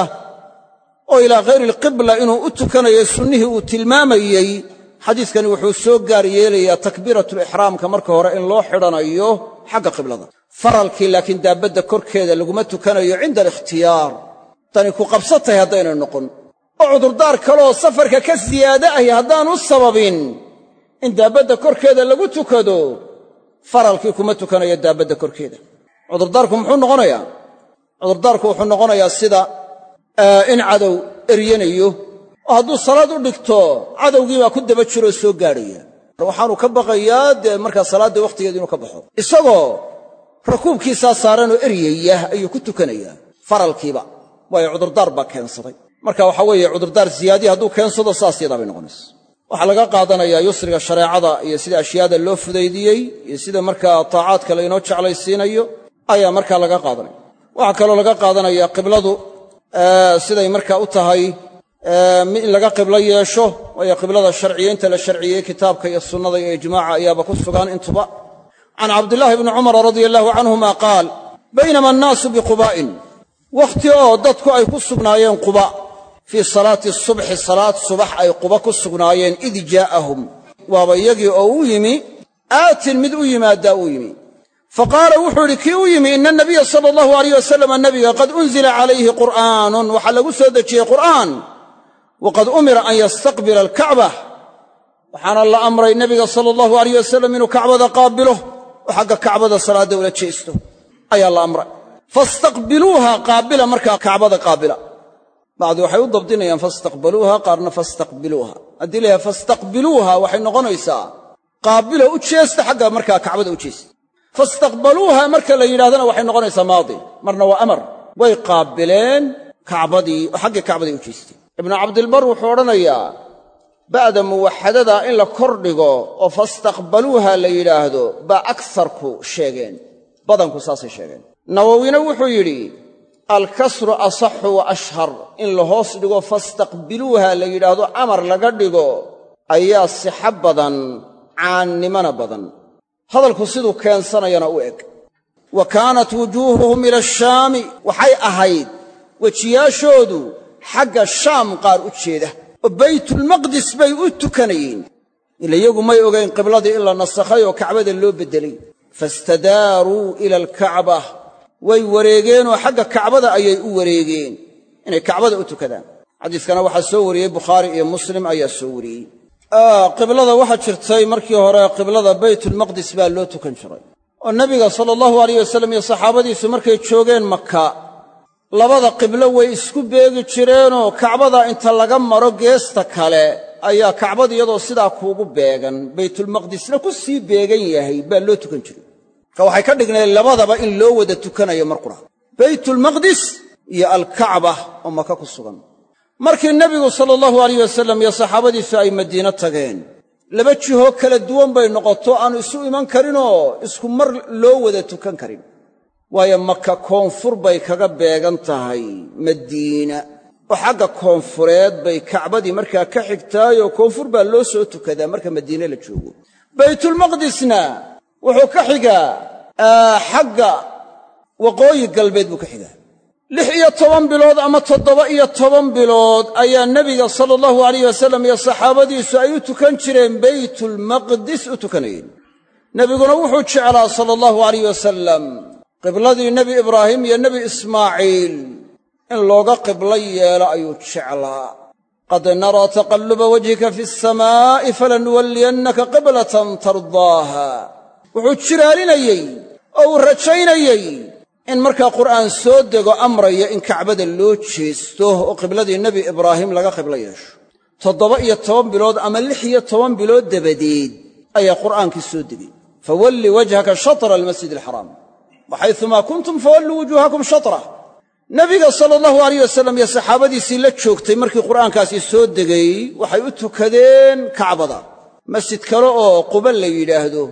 oo ilaa hayri alqibla inuu u tukanayo sunnihii uu tilmaamayey xadiiskani wuxuu soo gaar yeelayaa takbiiratulixraamka marka hore in loo xidhanayo xagga qiblada. Faralkii laakiin daabbadda korkeeda laguma tukanayo cinda alikhtiyaar. Tani ku qabsatahay haddaynay noqon. Oo cudurdaar kaleoo safarka ka siyaada ahi u sababin in daabbadda korkeeda lagu tukado faralkii kuma tukanayo daabbadda korkeeda. Cudurdaarku muxuu noqonayaa? Cudurdaarku wuxuu noqonayaa sida in cadow eryanayo oo hadduu salaad u dhigto cadowgii baa ku daba jiroo soo gaadhaya. Waxaanu ka baqayaa dee markaa salaadda wakhtigeeda inuu ka baxo. Isagoo rakuubkiisaa saaranoo eryaya ayuu ku tukanayaa faralkiiba. Waayo cudurdaar baa keensaday. Marka waxaa weeye cudurdaar ziyaadiya hadduu keensado saas yadaa bay noqonaysa waxaa laga qaadanayaa yusriga shareecada iyo sida ashyaada loo fudaydiyey iyo sida markaa taacaadka laynoo jeclaysiinayo ayaa markaa laga qaadanaya. Waxaa kaloo laga qaadanaya qibladu siday markaa u tahay in laga qiblo yeesho waayo qiblada sharciyeynta la sharciyey kitaabka iyo sunnada iyo ijmaaca ayaaba ku sugan intuba. Can cabdillaahi bni cumara radia allahu canhuma qaal baynama annaasu biqubaa'in wakhti oo dadku ay ku sugnaayeen quba. Fii salaati subxi salaad subax ay quba ku sugnaayeen id jaa'ahum. Waaba iyagii oo u yimi aatin mid u yimaaddaa uu yimi fa qaala wuxuu idhi kii u yimi ina anabiya sala allahu alayh wasalam nabiga qad unzila calayhi qur'aanun waxaa lagu soo dejiyey qur'aan. Waqad umira an yastaqbila alkacba waxaana la amray nebiga sala allahu alayh wasalam inuu kacbada qaabilo oo xagga kacbada salaadda ula jeesto. Ayaa la amray. Fastaqbiluuha qaabila markaa kacbada qaabila. Bacdu waxay u dabdinayaan fastaqbaluuha qaarna fastaqbiluuha. Haddii la fastaqbiluuha waxay noqonaysaa qaabilo u jeesta xagga markaa kacbada u jeesta fastaqbaluuha marka la yidhahdana waxay noqonaysaa maadi. Marna waa amar. Way qaabileen kacbadii oo xaggii kacbaday u jeesteen ibnu cabdilbar wuxuu odhanayaa ba'da muwaxadadaa in la kor dhigo oo fastaqbaluuha la yidhaahdo baa agsarku sheegeen. Badanku saasay sheegeen. Nawowina wuxuu yidhi alkasru asaxu wa ashhar. In la hoos dhigo fastaqbiluuha la yidhaahdo amar laga dhigo ayaa sixo badan caannimana badan hadalku siduu keensanayana u eg. Wa kaanat wujuuhuhum ila ashaami waxay ahayd wejiyaashoodu xagga shaam qaar u jeeda. Oo baytulmaqdis bay u tukanayeen ila iyagu may ogayn qibladii in la nasakhay oo kacbada loo beddelay. Fastadaaruu ila alkacba way wareegeenoo xagga kacbada ayay u wareegeen. Inay kacbada u tukadaan. Xadiiskana waxaa soo wariyey bukhaari iyo muslim ayaa soo wariyey qiblada waxaa jirtay markii hore qiblada baytulmaqdis baa loo tukan jiray. Oo nebiga sala allahu alayh wasallam iyo saxaabadiisu markay joogeen maka labada qiblo way isku beegi jireenoo kacbada inta laga maro geesta kale ayaa kacbada iyadoo sidaa kuugu beegan baytulmaqdisna ku sii beegan yahay baa loo tukan jiray. Marka waxay ka dhignayd labadaba in loo wada tukanayo mar qura baytulmaqdis iyo alkacba oo maka ku sugan markii nebigu sala allahu alayh wasallam iyo saxaabadiisu ay madiino tageen laba jihoo kala duwan bay noqoto aanu isu iman karinoo isku mar loo wada tukan karin. Waayo maka koonfur bay kaga beegan tahay madiina. Oo xagga koonfureed bay kacbadii markaa ka xigtaayoo koonfur baa loo soo tukadaa marka madiine la joogo. Baytulmaqdisna wuxuu ka xigaa xagga waqooyi galbeed buu ka xigaa lix iyo toban bilood ama toddoba iyo toban bilood ayaa nebiga sala allahu alayh wasallam iyo saxaabadiisu ay u tukan jireen baytulmaqdis u tukanayeen nebiguna wuxuu jeclaa sala allahu alayh wasalam qibladii nebi ibraahim iyo nebi ismaaciil. In looga qiblo yeelo ayuu jeclaa. Qad naraa taqalluba wajhika fi asamaa'i falanuwalliyannaka qiblatan tardaaha. Wuxuu jiraalinayey oo uu rajaynayey in markaa qur'aan soo dego amraya in kacbada loo jeesto oo qibladii nebi ibraahim laga qiblo yeesho toddoba iyo toban bilood ama lix iyo toban bilood dabadeed ayaa qur'aankii soo degay. Fawalli wajhaka shatra almasjid alxaraam waxayumaa kuntum fawalluu wujuuhakum shatrah nebiga sala allahu alayh wasalam iyo saxaabadiisii la joogtay markii qur'aankaasi soo degay waxay u tukadeen kacbada. Masjid kale oo quba la yidhaahdo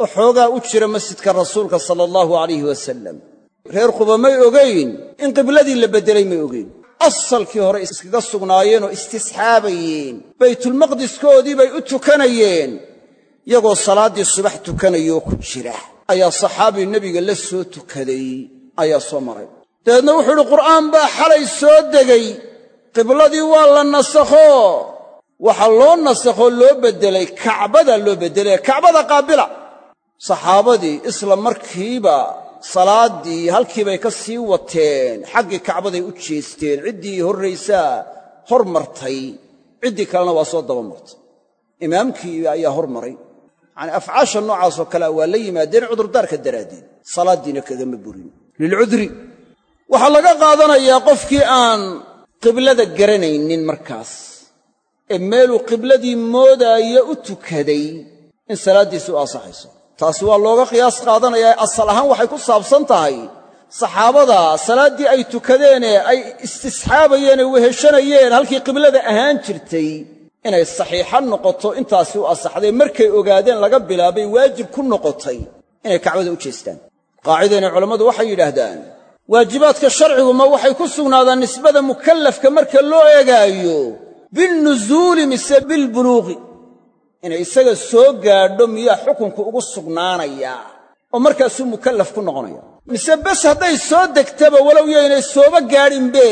oo xoogaa u jira masjidka rasuulka sala allahu alayhi wasalam reer quba may ogayn in qibladii la beddelay may ogayn asalkii hore iskaga sugnaayeenoo istisxaabayeen baytulmaqdiskoodii bay u tukanayeen iyagoo salaaddii subax tukanayoo ku jira. Ayaa saxaabii nebiga la soo tukaday ayaa soo maray. Dabeedna wuxuu idhi qur'aan baa xalay soo degay. Qibladii waa la nasakho. Waxaa loo nasakhoo loo beddelay kacbadaa loo beddelay kacbada qaabila saxaabadii isla markiiba salaaddii halkiibay ka sii wateen xaggii kacbaday u jeesteen ciddii horraysaa hor martay ciddii kalena waa soo daba martay. Imaamkii ayaa hor maray yacanii afcaasha noocaasoo kalea waa la yimaadeen cudurdaarka daraaddeed. Salaaddiina kagama burin. Lilcudri. Waxaa laga qaadanayaa qofkii aan qiblada garanaynin markaas ee meeluu qibladii moodaayo u tukaday in salaaddiisi u ansaxayso taasi waa looga qiyaas qaadanayaa asal ahaan waxay ku saabsan tahay saxaabada salaaddii ay tukadeenee ay istisxaabayeen ee weheshanayeen halkii qiblada ahaan jirtay inay saxiixo noqoto intaasi u asaxday markay ogaadeen laga bilaabay waajib ku noqotay inay kacbada u jeestaan. Qaacidayna culammadu waxay yidhaahdaan waajibaadka sharcigu ma waxay ku sugnaadaan nisbada mukallafka marka loo eegaayo bilnuzuuli mise bilbuluuqi inay isaga soo gaadho miyaa xukunku ugu sugnaanayaa oo markaasuu mukallaf ku noqonaya mise bes hadday soo degtaba walow yaynay sooba gaadhinbe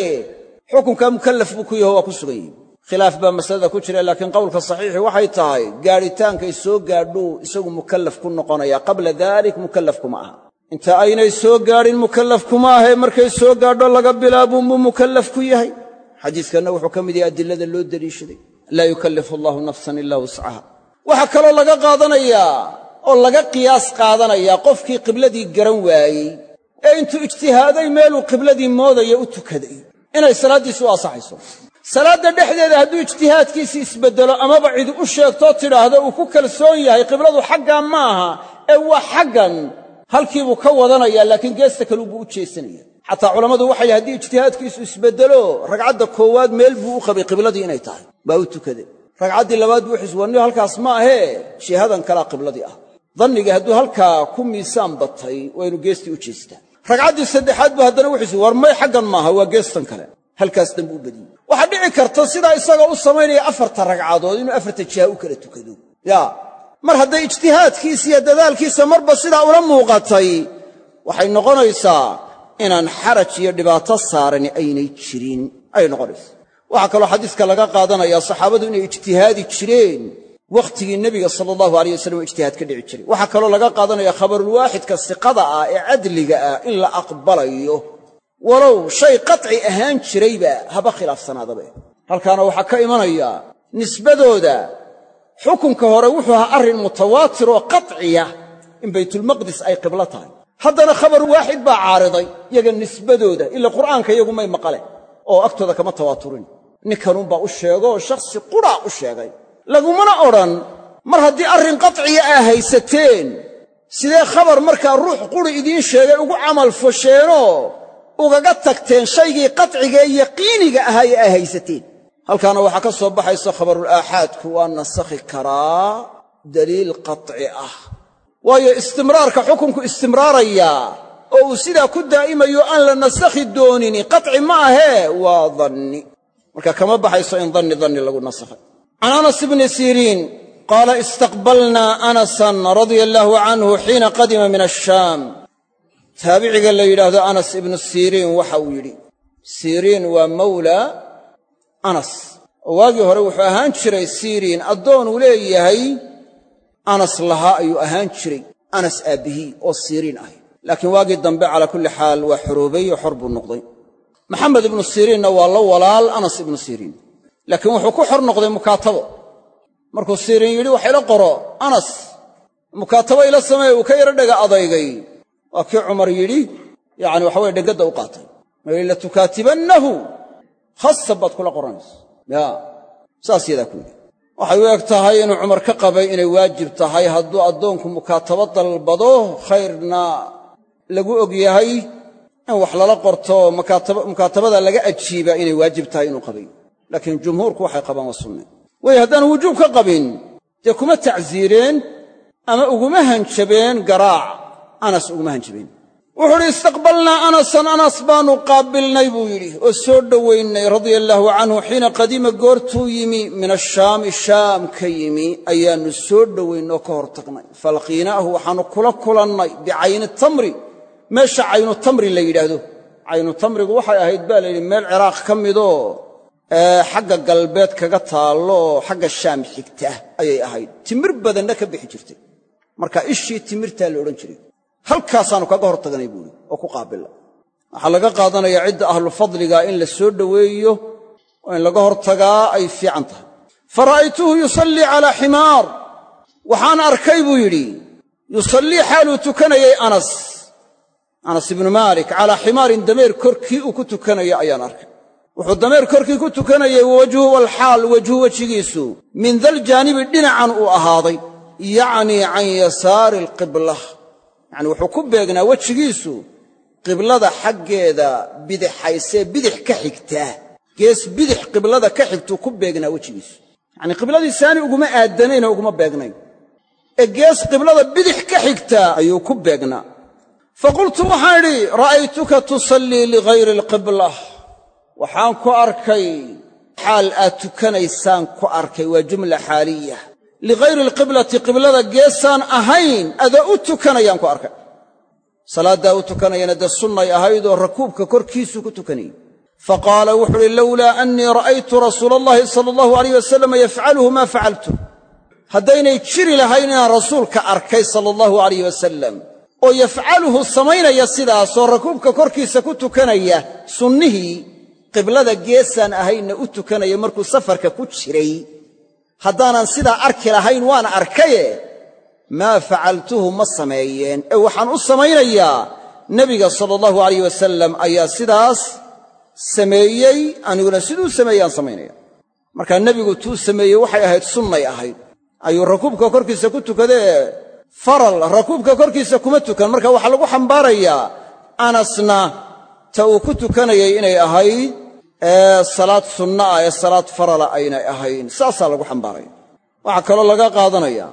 xukunkaa mukallaf buu ku yaho waa ku sugan yihi khilaaf baa masalada ku jira laakiin qowlka saxiixi waxay tahay gaadhitaankay soo gaadhuu isagu mukallaf ku noqonaya. Qabla daalik mukallaf kuma aha. Inta aynay soo gaadhin mukallaf kuma ahee markay soo gaadho laga bilaabuunbuu mukallaf ku yahay. Xadiiskanna wuxuu ka mid yahay adilada loo deliishaday. Laa yukallifu allaahu nafsan ilaa wuscaha waxaa kaloo laga qaadanayaa oo laga qiyaas qaadanayaa qofkii qibladii garan waayey. Ee intuu ijtihaaday meeluu qibladii moodaya u tukaday. Inay salaaddiisi u ansaxayso. Salaadda dhexdeeda hadduu ijtihaadkiisii isbeddelo amaba cidi u sheegtoo tidhaahdo uu ku kalsoon yahay qibladu xaggaa ma aha ee waa xaggan. Halkiibuu ka wadanayaa laakiin geesta kalubuu u jeesanaya. Xataa culammadu waxay haddii ijtihaadkiisu isbeddelo ragcadda koowaad meel buu u qabay qibladii inay tahay. Baa u tukade ragcaddii labaad buu xiswanniyo halkaas ma ahee jihadan kalaa qibladii ah. Dannigii hadduu halkaa ku miisaan batay waa inu geestii u jeestaa. Ragcaddii saddexaad buu haddana wuxuusi war may xaggan maaha waa geestan kale. Halkaas dambu u badiyey. Waxaa dhici karta sidaa isagoo u samaynaya afarta ragcadood inuu afarta jiha u kala tukado. Yaa mar hadday ijtihaadkiisa iyo dadaalkiisa marba sidaa ula muuqatay waxay noqonaysaa inaan xaraj iyo dhibaato saarani aynay jirin. Ayay noqonaysaa waxaa kaloo xadiiska laga qaadanayaa saxaabadu inay ijtihaadi jireen. Wakhtigii nebiga sala allahu aleyh wasalam oo ijtihaad ka dhici jiray. Waxaa kaloo laga qaadanaya khabarulwaaxidka siqada ah ee cadliga ah in la aqbalayo. Walow shay qaci ahaan jirayba haba khilaafsanaadaba halkaana waxaa ka imanaya nisbadooda xukunka hore wuxuu ahaa arrin mutawaatir oo qaciya in baytulmaqdis ay qiblo tahay. Haddana khabar waaxid baa caariday yaga nisbadooda ila qur'aanka iyagu may maqale oo agtooda kama tawaaturin ninkanuunbaa u sheegooo shakhsi qudhaa u sheegay. Lagumana odhan mar haddii arrin qaciya aa haysateen sidee khabar markaa ruux quri idiin sheegay ugu camal fosheenoo ugaga tagteen shaygii qatciga ee yaqiiniga ahaa ee aa haysateen? Halkaana waxaa ka soo baxaysa khabarul aaxaadku waa nasakhi karaa daliil qaci ah. Waayo istimraarka xukunku istimraarayaa oo uu sidaa ku daa'imayo aan la nasakhi doonini qaci ma ahee waa danni marka kama baxayso in danni danni lagu nasakhay. Can anas ibni siriin qaala istaqbalnaa anasan radia allaahu canhu xiina qadima min ashaam taabiciga la yidhaahdo anas ibnu siriin waxa uu yidhi siriin waa mawla anas. Oo waagii hore wuxuu ahaan jiray siriin addoonuu leeyahay anas lahaa ayuu ahaan jiray anas aabbihii oo siriin ahy laakiin waagii dambe calaa kulli xaal waa xoroobay oo xor buu noqday maxamed ibnu siriinna waa la walaal anas ibnu siriin. Laakiin wuxuu ku xor noqday mukaatabo. Markuu siriin yidhi wax ila qoro anas mukaatabo ila sameeye uu ka yaro dhega adaygay. Waa kii cumar yidhi yacani waxaweye dhegadda u qaatay. Mayli latukaatibannahu khasab baad kula qoranayso yaa saas yadaa ku yidhi. Waxay u eg tahay inuu cumar ka qabay inay waajib tahay. Hadduu addoonku mukaatabo dalbado khayrna lagu og yahay in wax lala qorto mukaatabada laga ajiiba inay waajib tahay inuu qabay laakiin jumhuurku waxay qabaan waa sunne. Way haddaan wujuub ka qabin dee kuma tacsiireen ama uguma hanjabeen garaac? Anas uguma hanjabeen. Wuxuu udhi istaqbalnaa anasan anas baannu qaabilnay buu yidhi oo soo dhowaynay radia allaahu canhu xiina qadima goortuu yimi min ashaami shaam ka yimi ayaannu soo dhowaynoo ka hor tagnay falqiinaahu waxaannu kula kulannay bicayni tamri meesha caynu tamri la yidhaahdo. Caynu tamrigu waxay ahayd baa la yidhi meel ciraaq ka midoo xagga galbeed kaga taallooo xagga shaam xigta ayay ahayd. Timir badanna ka bixi jirtay. Marka ishii timirtaa la odhan jiray. Halkaasaannu kaga hor buuhi oo ku qaabilla. Waxaa laga qaadanayaa cidda ahlu fadliga in la soo dhoweeyo oo in laga hor tagaa ay fiican tahay. Fa ra'aytuhu yusallii calaa ximaar. Waxaan arkay buu yidhi yusallii xaaluu tukanayay anas anas ibnu maalik calaa ximaarin dameer korkii uu ku tukanaya ayaan arkay. Wuxuu dameer korkii ku tukanayay wawajhu walxaal wejhu wejigiisu. Min daljaanibi dhinacan uu ahaaday yacnii can yasaari alqibla yacni wuxuu ku beegnaa wejigiisu qiblada xaggeeda bidixaysee bidix ka xigtaa gees bidix qiblada ka xigtuu ku beegnaa wejigiisu. Yacnii qibladii saani uguma aadanayn oo uguma beegnayn. Ee gees qiblada bidix ka xigtaa ayuu ku beegnaa fa qultu waxaan idhi ra'aytuka tusallii ligayri alqibla waxaan ku arkay xaal aad tukanaysaan ku arkay waa jumla xaaliya ligayri alqiblati qiblada geesaan ahayn adaa u tukanayaan ku arkay salaaddaa u tukanayana dee sunnay ahaydoo rakuubka korkiisuu ku tukanayey fa qaala wuxuu uhi lowlaa annii ra'aytu rasuula allahi sala allahu alayh wasalam yafcaluhu maa facaltu haddaynay jiri lahayn inaan rasuulka arkay sala allahu alayh wasalam oo yafcaluhu samaynaya sidaasoo rakuubka korkiisa ku tukanaya sunnihii qiblada geesaan ahaynna u tukanaya markuu safarka ku jiray. Haddaanan sidaa arki lahayn waan arkaye maa facaltuhu ma sameeyeen. Ee waxaan u samaynayaa nebiga sala allahu alayh wasalam ayaa sidaas sameeyey aniguna siduu sameeyaan samaynaya. Markaa nebigu tuu sameeyey waxay ahayd sunnay ahayd. Ayuu rakuubka korkiisa ku tukadee faral rakuubka korkiisa kuma tukan. Marka waxaa lagu xambaarayaa anasna ta uu ku tukanayay inay ahayd ee salaad sunna ah ee salaad farala aynay ahayn. Saasaa lagu xambaaraya waxaa kaloo laga qaadanaya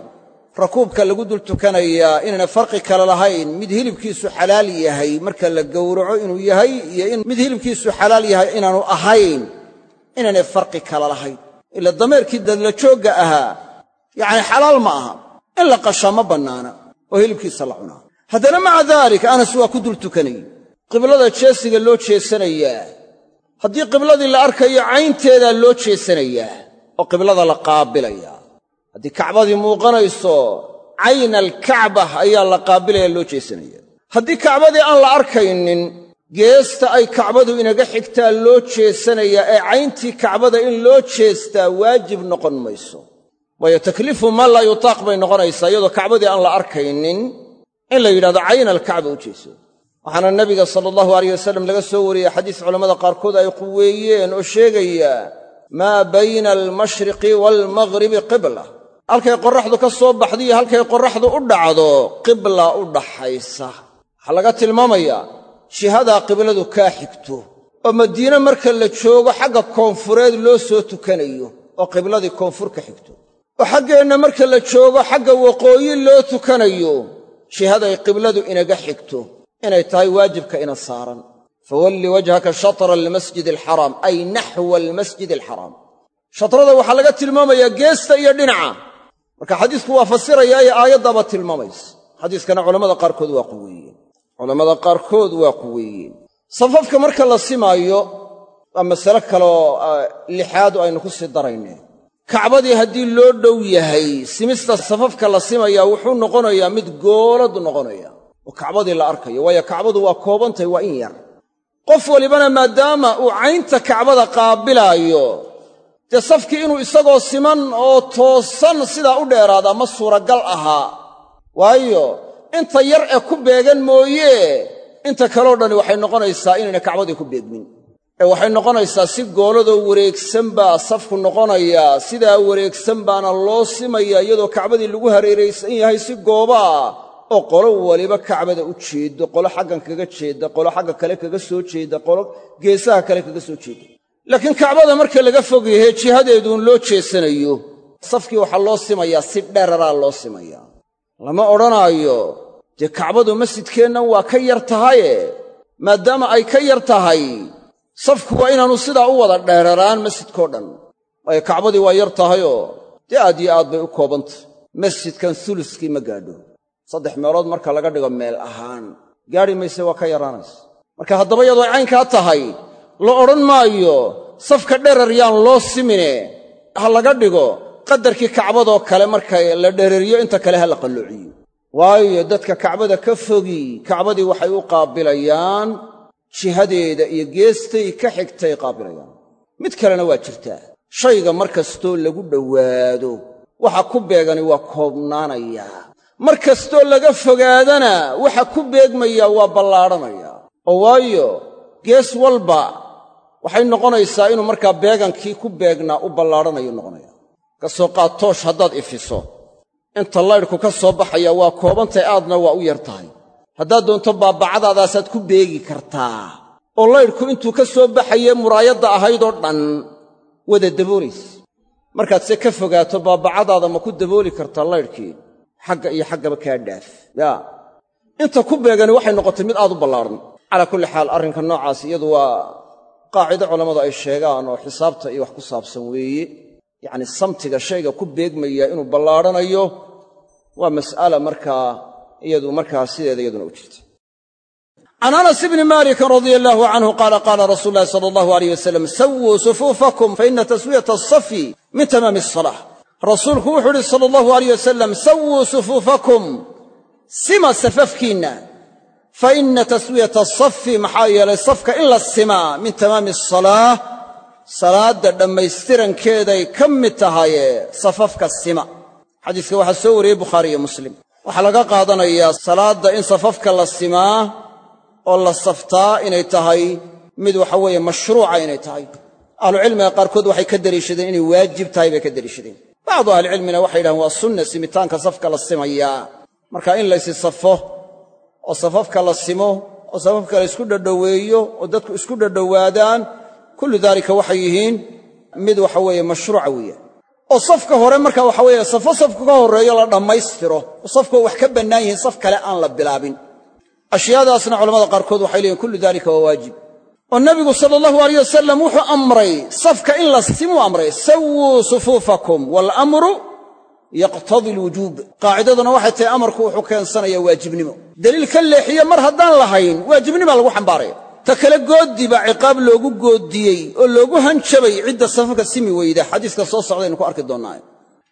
rakuubka lagu dul tukanayaa inaana farqi kale lahayn. Mid hilibkiisu xalaal yahay marka la gowraco inuu yahay iyo in mid hilibkiisu xalaal yahay inaanu ahayn inaanay farqi kale lahayn. Ila dameerkii dadla joogga ahaa yacni xalaal ma aha in la qashaa ma bannaana oo hilibkiisa la cunaa. Haddana maca daalik anas waa ku dul tukanayey qiblada jeesiga loo jeesanayaa. Haddii qibladii la arkayo caynteedaa loo jeesanayaa oo qiblada la qaabilayaa haddii kacbadii muuqanayso cayna alkacba ayaa la qaabilaya loo jeesanaya. Haddii kacbadii aan la arkaynin geesta ay kacbadu inaga xigtaa loo jeesanayaa ee cayntii kacbada in loo jeestaa waajib noqon mayso waayo takliifu maa laa yutaaq bay noqonaysaa iyadoo kacbadii aan la arkaynin in la yidhahdo cayna alkacba u jeeso. Waxaana nebiga sala allahu alayh wasalam laga soo wariyey xadiis culammada qaarkood ay quweeyeen oo sheegaya maa bayna almashriqi waalmaghribi qibla. Halkay qorraxdu ka soo baxdo iyo halkay qorraxdu u dhacdo qibla u dhaxaysa. Waxaa laga tilmaamayaa jihadaa qibladu kaa xigto oo madiine marka la joogo xagga koonfureed loo soo tukanayo oo qibladii koonfur ka xigto oo xaggeenna marka la joogo xagga waqooyi loo tukanayo jihaday qibladu inaga xigto inay tahay waajibka ina saaran. Fawalli wajhaka shatra almasjid alxaraam ay naxwa almasjid alxaraam shatrada waxaa laga tilmaamayaa geesta iyo dhinaca. Marka xadiisku waa fasirayaa ee aayaddaba tilmaamaysa. Xadiiskana culammada qaarkood waa quweeyeen culammada qaarkood waa quweeyeen safafka marka la simaayo waa masale kaleoo lixaadu aynu ku sii darayne kacbadii haddii loo dhow yahay simista safafka la simayaa wuxuu noqonayaa mid gooladu noqonaya. Oo kacbadii la arkayo waayo kacbadu waa koobantahy waa in yar. Qof walibana maadaama uu caynta kacbada qaabilaayo dee safkii inuu isagoo siman oo toosan sidaa u dheeraadaa ma suuragal ahaa. Waayo inta yar ee ku beegan mooye inta kaleo dhani waxay noqonaysaa inayna kacbadii ku beegmin ee waxay noqonaysaa si gooladoo wareegsan baa safku noqonayaa sidaa wareegsan baana loo simayaa iyadoo kacbadii lagu hareeraysan yahay si goobaa oo qolo waliba kacbada u jeeddo qolo xaggan kaga jeedda qolo xagga kale kaga soo jeedda qolo geesaha kale kaga soo jeedda. Laakiin kacbada marka laga fog yahay jihadeeduun loo jeesanayo safkii waxaa loo simayaa si dheraraa loo simayaa lama odhanaayo dee kacbadu masjidkeennan waa ka yar tahaye? Maadaama ay ka yar tahay safku waa inaannu sidaa u wada dheeraraan masjidkao dhan. Waayo kacbadii waa yar tahayoo dee aad yo aad bay u koobantah. Masjidkan suluskii ma gaadho. Saddex meelood marka laga dhigo meel ahaan gaadhi mayse waa ka yaraanaysa. Marka haddaba iyadoo caynkaa tahay la odhan maayo safka dherar yaan loo simine ha laga dhigo qadarkii kacbadoo kale marka la dherariyo inta kale ha la qalloociyo waayo dadka kacbada ka fogi kacbadii waxay u qaabilayaan jihadeeda iyo geestay ka xigtay qaabilayaan. Mid kalena waa jirtaa. Shayga mar kastoo lagu dhowaado waxa ku beegani waa koobnaanayaa mar kastoo laga fogaadana waxa ku beegmayaa waa ballaadhanayaa oo waayo gees walba waxay noqonaysaa inuu markaa beegankii ku beegnaa u ballaadhanayu noqonaya. Ka soo qaad toosh haddaad ifiso. Inta laydhku ka soo baxaya waa koobantay aadna waa u yar tahay haddaad doonto baabacadaadaasaad ku beegi kartaa oo laydhku intuu ka soo baxaye muraayadda ahaydoo dhan wada daboolaysa markaad se ka fogaato baabacadaada ma ku dabooli kartaa laydhkii xagga iyo xaggaba kaa dhaaf. Yaa. Inta ku beegani waxay noqotay mid aad u ballaadhan calaa kulli xaal arrinka noocaas iyadu waa qaacido culammadu ay sheegaan oo xisaabta iyo wax ku saabsan weeye yacni samtiga shayga ku beegmaya inuu ballaadhanayo waa mas'ala markaa iyadu markaa sideeda iyaduna u jirta can anas ibni malikin radia allaahu canhu qaala qaala rasuulu ulahi sala allahu alayh wasalam sawuu sufuufakum faina taswiyata asafi min tamaami asalah rasuulku wuxuu uhi sala allahu alayh wasalam sawuu sufuufakum sima safafkiinna fa inna taswiyata asafi maxaa yeelay safka in la simaa min tamaami asalaah salaadda dhammaystirankeeday ka mid tahaye safafka sima. Xadiiska waxaa soo wariyey bukhaari iyo muslim waxaa laga qaadanayaa salaadda in safafka la simaa oo la saftaa inay tahay mid waxa weeye mashruuca inay tahay. Ahlucilmiga qaarkood waxay ka deliishadeen inay waajib tahay bay ka deliishadeen bacdu ahlicilmina waxay yidhahdeen waa sunna simitaanka safka la simayaa marka in laysi safo oo safafka la simo oo safafka la isku dhadhoweeyo oo dadku isku dhadhowaadaan kullu daalika waxay yihiin mid waxa weeye mashruuca weeyaan oo safka hore marka waxa weeye safo safka ka horreeyo la dhammaystiro oo safkoo wax ka bannaan yihiin saf kale aan la bilaabin. Ashyaadaasna culamada qaarkood waxay leeyihiin kullu daalika waa waajib. Oo nebigu sala allahu alayh wasalam wuxuu amray safka in la simuu amray sawuu sufuufakum waalamru yaqtadii alwujuub qaacidaduna waxay tahay amarku wuxuu keensanayaa waajibnimo. Deliil ka leexiye mar haddaan lahayn waajibnimaa lagu xambaaraya ta kale gooddi ciqaab loogu goodiyey oo loogu hanjabay cidda safafka simi weyda. Xadiiska soo socdaynu ku arki doonnaaye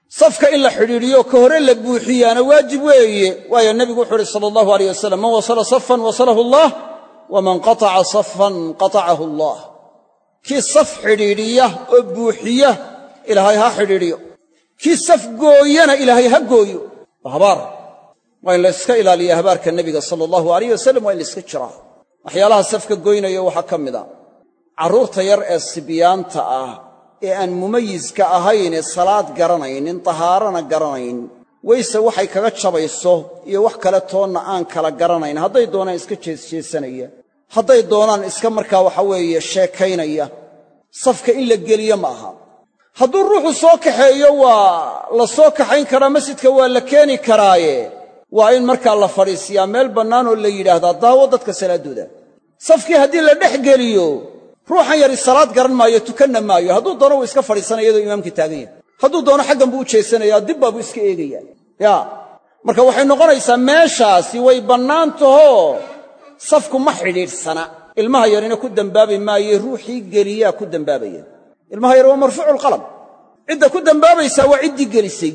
safka in la xidhiidhiyo ka hore la buuxiyaana waajib weeye. Waayo nebigu wuxuu uhi sala allahu alayh wasalam man wasala safan wasalahu allah waman qataca safan qatacahu allah. Kii saf xidhiidhiya oo buuxiya ilaahay ha xidhiidhiyo. Kii saf gooyana ilaahay ha gooyo. Waa habaar. Waa in la yska ilaaliya habaarka nebiga sala allahu alayh wasalam waa in la yska jiraa waxyaalaha safka goynaya waxaa ka mid a. Carruurta yar ee sibyaanta ah ee aan mumayiska ahayn ee salaad garanaynin tahaarana garanayn weyse waxay kaga jabayso iyo wax kale toonna aan kala garanayn. Hadday doonaan iska jeesjeesanaya hadday doonaan iska markaa waxa weeye sheekaynaya safka in la geliyo ma aha. Hadduu ruuxu soo kaxeeyo waa la soo kaxayn karaa masjidka waa la keeni karaaye. Waa in markaa la fadhiisiyaa meel bannaan oo la yidhaahdaa daawo dadka salaaddooda safkii haddii la dhex geliyo ruuxan yari salaad garan maayo tukanna maayo. Hadduu doono wuu iska fadhiisanaya iyadoo imaamkii taagan yahay. Hadduu doono xaggan buu u jeesanayaa dib baabuu iska eegayaa. Yaa marka waxay noqonaysaa meeshaasi way bannaan tahoo safku ma xidhiidhsana. Ilmaha yarina ku dembaabi maaye ruuxii geliyaa ku dembaabaya ilmaha yar waa marfuuculqalam cidda ku dembaabaysaa waa ciddii gelisay.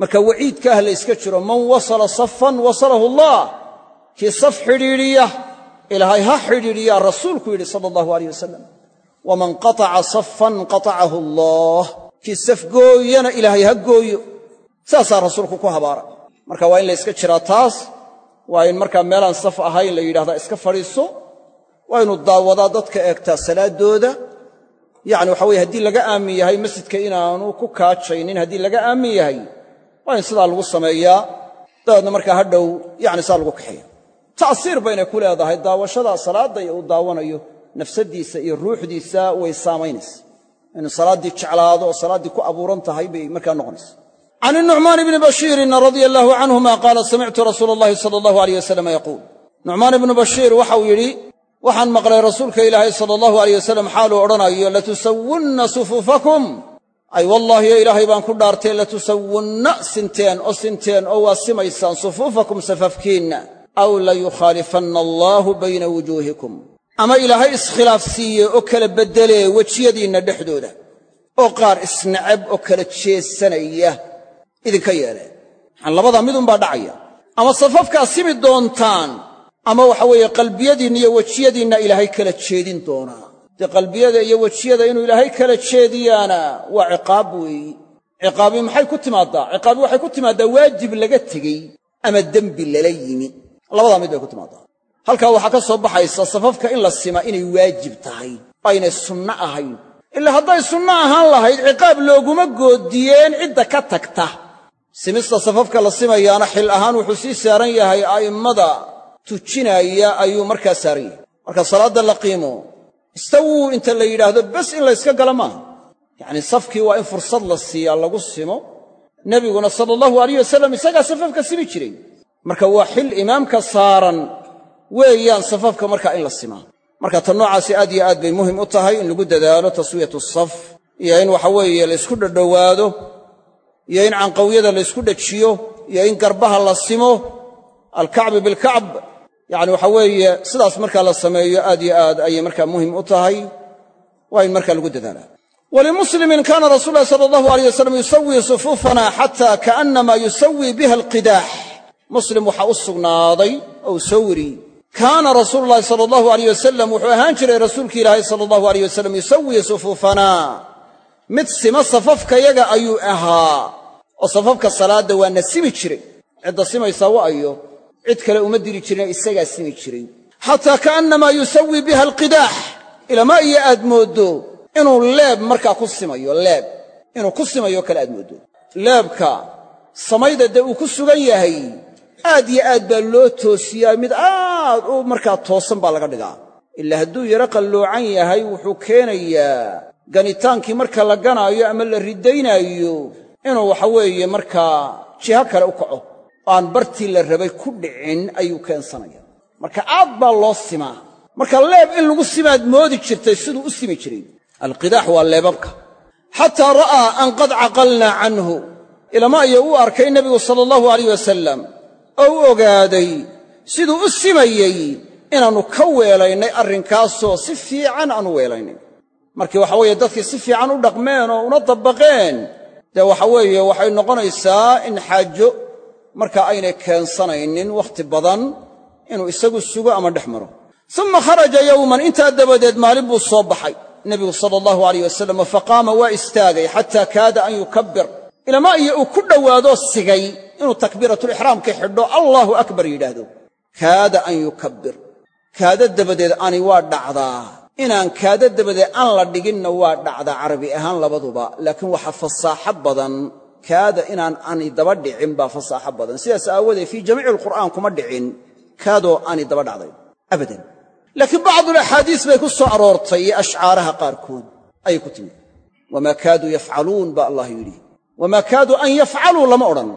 Marka waciidka ah la yska jiro man wasala safan wasalahu allah. Kii saf xidhiidhiya ilaahay ha xidhiidhiyaa rasuulku yidhi sala allahu alayh wasalam waman qataca safan qatacahu allah. Kii saf gooyana ilaahay ha gooyo. Saasaa rasuulku ku habaara. Marka waa in la yska jiraa taas waa in markaa meelaan saf ahayn la yidhahdaa iska fadhiiso waa inuu daawadaa dadka eegtaa salaaddooda yacni waxa weye haddii laga aamin yahay masjidka inaanu ku kaajaynin haddii laga aamin yahay waa in sidaa lagu sameeyaa. Dabeedna markaa ha dhow yacni saa lagu kaxeeya ta'siir baynay ku leedahay daawashadaa salaadda uu daawanayo nafsaddiisa iyo ruuxdiisa way saamaynaysa. Inuu salaaddii jeclaado oo salaaddii ku abuuran tahay bay markaa noqonaysa. Can inucmaan ibni bashiirin radia allaahu canhuma qaala samictu rasuula allahi sala allahu aleyh wasalam yaquul. Nucmaan ibnu bashiir waxau yidhi waxaan maqlay rasuulka ilaahay sala allahu aleyh wasalam xaaluu odhanayo latusawunna sufuufakum ay wallaahiyo ilaahay baan ku dhaartay latusawunna sinteen oo sinteen oo waa simaysaan sufuufakum safafkiinna aw layukhaalifanna allaahu bayna wujuuhikum ama ilaahay iskhilaafsiiye oo kala beddelee wejiyadiinna dhexdooda oo qaar isnacab oo kala jeesanaya idinka yeeleen maxaan labadaa midunbaa dhacaya ama safafkaa simi doontaan ama waxa weeye qalbiyadiinna iyo wejiyadiinna ilaahay kala jeedin doonaa dee qalbiyada iyo wejiyada inuu ilaahay kala jeediyaana waa ciqaab weeyi ciqaabi maxay ku timaaddaa ciqaabi waxay ku timaaddaa waajib laga tegey ama dembi lala yimi labadaa mid bay ku timaaddaa. Halkaa waxaa ka soo baxaysa safafka in la sima inay waajib tahay oo aynay sunno ahayn. Ilaa hadday sunno ahaan lahayd ciqaab looguma goodiyeen cidda ka tagta. Simista safafka la simayaana xil ahaan wuxuu sii saaran yahay a'immada tujinaya ayuu markaa saaran yahay. Marka salaadda la qiimo istawuu inta la yidhaahdo bes in layska gala maaha. Yacnii safkii waa in fursad la siiyaa lagu simo. Nebiguna sala allahu alayh wasalam isagaa safafka simi jiray marka waa xil imaamka saaran weeyaan safafka markaa in la simaa marka tan noocaasi aad iyo aad bay muhiim u tahay in lagu dadaalo taswiyatu saf iyo in waxa weeye laysku dhadhowaado iyo in canqawyada laysku dhajiyo iyo in garbaha la simo alkacbi bilkacb. Yacni waxa weeye sidaas markaa la sameeyo aad iyo aad ayay markaa muhiim u tahay waa in markaa lagu dadaalaa. Walimuslimin kaana rasuulu lahi sala allahu alayh wasalam yusawii sufuufana xata kaannama yusawii biha alqidaax muslim waxaa u sugnaaday ou soo weriyey kaana rasuulu llahi sala allahu alayh wasalam wuxuu ahaan jiray rasuulki ilaahay sala allahu alayh wasalam yusawii sufuufana. Mid sima safafkayaga ayuu ahaa oo safafka salaadda waa na simi jiray. Cidda simaysaa wa ayo. Cid kale uma diri jirine isagaa simi jiray. Xataa kaannamaa yusawii biha alqidaax. Ilama iyo aad mooddo inuu leeb markaa ku simayo leeb. Inuu ku simayo kale aad mooddo leebka samayda dee uu ku sugan yahay aad iyo aad baa loo toosiyaa mid aad u markaa toosan baa laga dhigaa. Ilaa hadduu yaro qalloocan yahay wuxuu keenayaa ganitaankii marka la ganaayo ama la ridaynaayo inuu waxa weeye markaa jiho kale u kaco. Aan bartii la rabay ku dhicin ayuu keensanaya marka aad baa loo simaa. Marka leeb in lagu simaad moodi jirtay siduu u simi jiray alqidaax waa leebabka xataa ra'aa an qad caqalnaa canhu. Ilama iyo u arkay nebigu sala allahu alayh wasalam oo u ogaaday siduu u simayey inaannu ka weelaynay arrinkaasoo si fiican aan u weelaynay markii waxa weeye dadkii si fiican u dhaqmeen oo una dabbaqeen dee waxa weeye waxay noqonaysaa in xaajo marka aynay keensanaynin wakhti badan inuu isagu sugo ama dhex maro. Uma kharaja yowman intaa dabadeed maalin buu soo baxay. Nebigu sala allahu alayh wasalam faqaama waa istaagay xataa kaada an yukabbir ilama iyo uu ku dhowaadoo sigay inuu takbiiratulixraamka xidho allaahu akbar yidhaahdo. Kaada an yukabbir. Kaada dabadeed ani waa dhacdaa. Inaan kaada dabadeed aan la dhiginna waa dhacdaa carabi ahaan labaduba. Laakiin waxaa fasaaxo badan kaada inaan ani daba dhicin baa fasaaxo badan. Sidaas aawoodee fii jamiici alqur'aan kuma dhicin kaadoo ani daba dhacday. Abadan. Laakiin bacdulaxaadiis bay ku soo aroortay iyo ashcaaraha qaarkood. Ayay ku timid. Wamaa kaaduu yafcaluun baa allah yidhi wamaa kaaduu an yafcaluu lama odhan.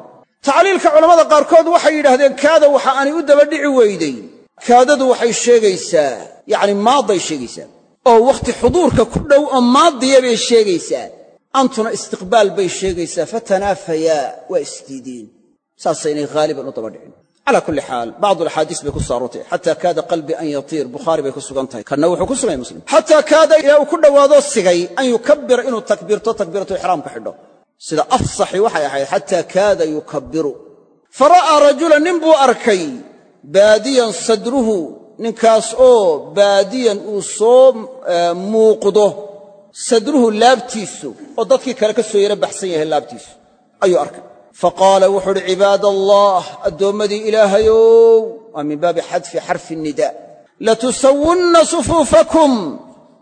Tacliilka culammada qaarkood waxay yidhaahdeen kaada waxa aanay u daba dhici weyday kaadadu waxay sheegaysaa yacni maadday sheegaysaa. Oo wakhti xuduurka ku dhow oo maadiya bay sheegaysaa. Antuna istiqbaal bay sheegaysaa fatanaafayaa waa isdiideen saasaynay haaliban u daba dhicin. Calaa kulli xaal bacdu alaxaadiis bay ku soo aroortay xataa kaada qalbii an yatiir bukhaari bay ku sugan tahay. Kanna wuxuu ku suganya muslim. Xataa kaada ilaa uu ku dhowaadoo sigay an yukabbira inuu takbiirto takbiiratu ixraamka xidho sida afsaxi waxay ahayd xataa kaada yukabbiru. Fa ra'aa rajulan nin buu arkay. Baadiyan sadruhu ninkaas oo baadiyan uu soo muuqdo. Sadruhu laabtiisu oo dadkii kale ka soo yaro baxsan yahay laabtiisu ayuu arkay. Fa qaala wuxuu uhi cibaad allah addoommadii ilaahayow. Waa min baabi xadfi xarfi nidaa latusawunna sufuufakum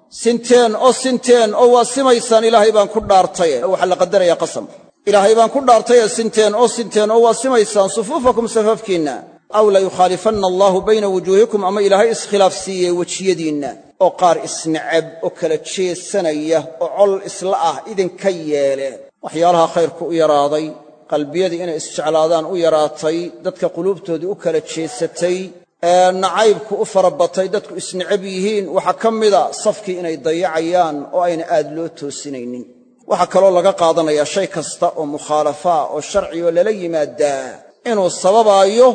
sinteen oo sinteen oo waa simaysaan ilaahay baan ku dhaartaye. Waxaa la qadaraya qasam. Ilaahay baan ku dhaartaye sinteen oo sinteen oo waa simaysaan sufuufakum safafkiinna aw layukhaalifanna allaahu bayna wujuuhikum ama ilaahay iskhilaafsiiyey wejiyadiinna. Oo qaar isnacab oo kala jeesanaya oo col isla ah idinka yeele. Waxyaalaha khayrku u yaraaday qalbiyadii inay isjeclaadaan u yaraatay dadka quluubtoodii u kala jeesatay ee nacaybku u farabatay dadku isnacab yihiin waxaa ka mida safkii inay dayacayaan oo ayna aad loo toosinaynin. Waxaa kaloo laga qaadanayaa shay kasta oo mukhaalafaa oo sharcioo lala yimaadaa inuu sababaayo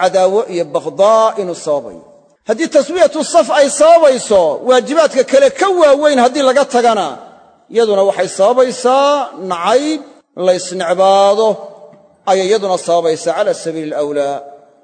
cadaawo iyo bakhdaa inuu sababayo. Haddii taswiyatu saf ay sababayso waajibaadka kale ka waaweyn haddii laga tagana yaduna waxay sababaysaa nacayb laysnecbaado ayay yaduna sababaysaa cala sabiili alawlaa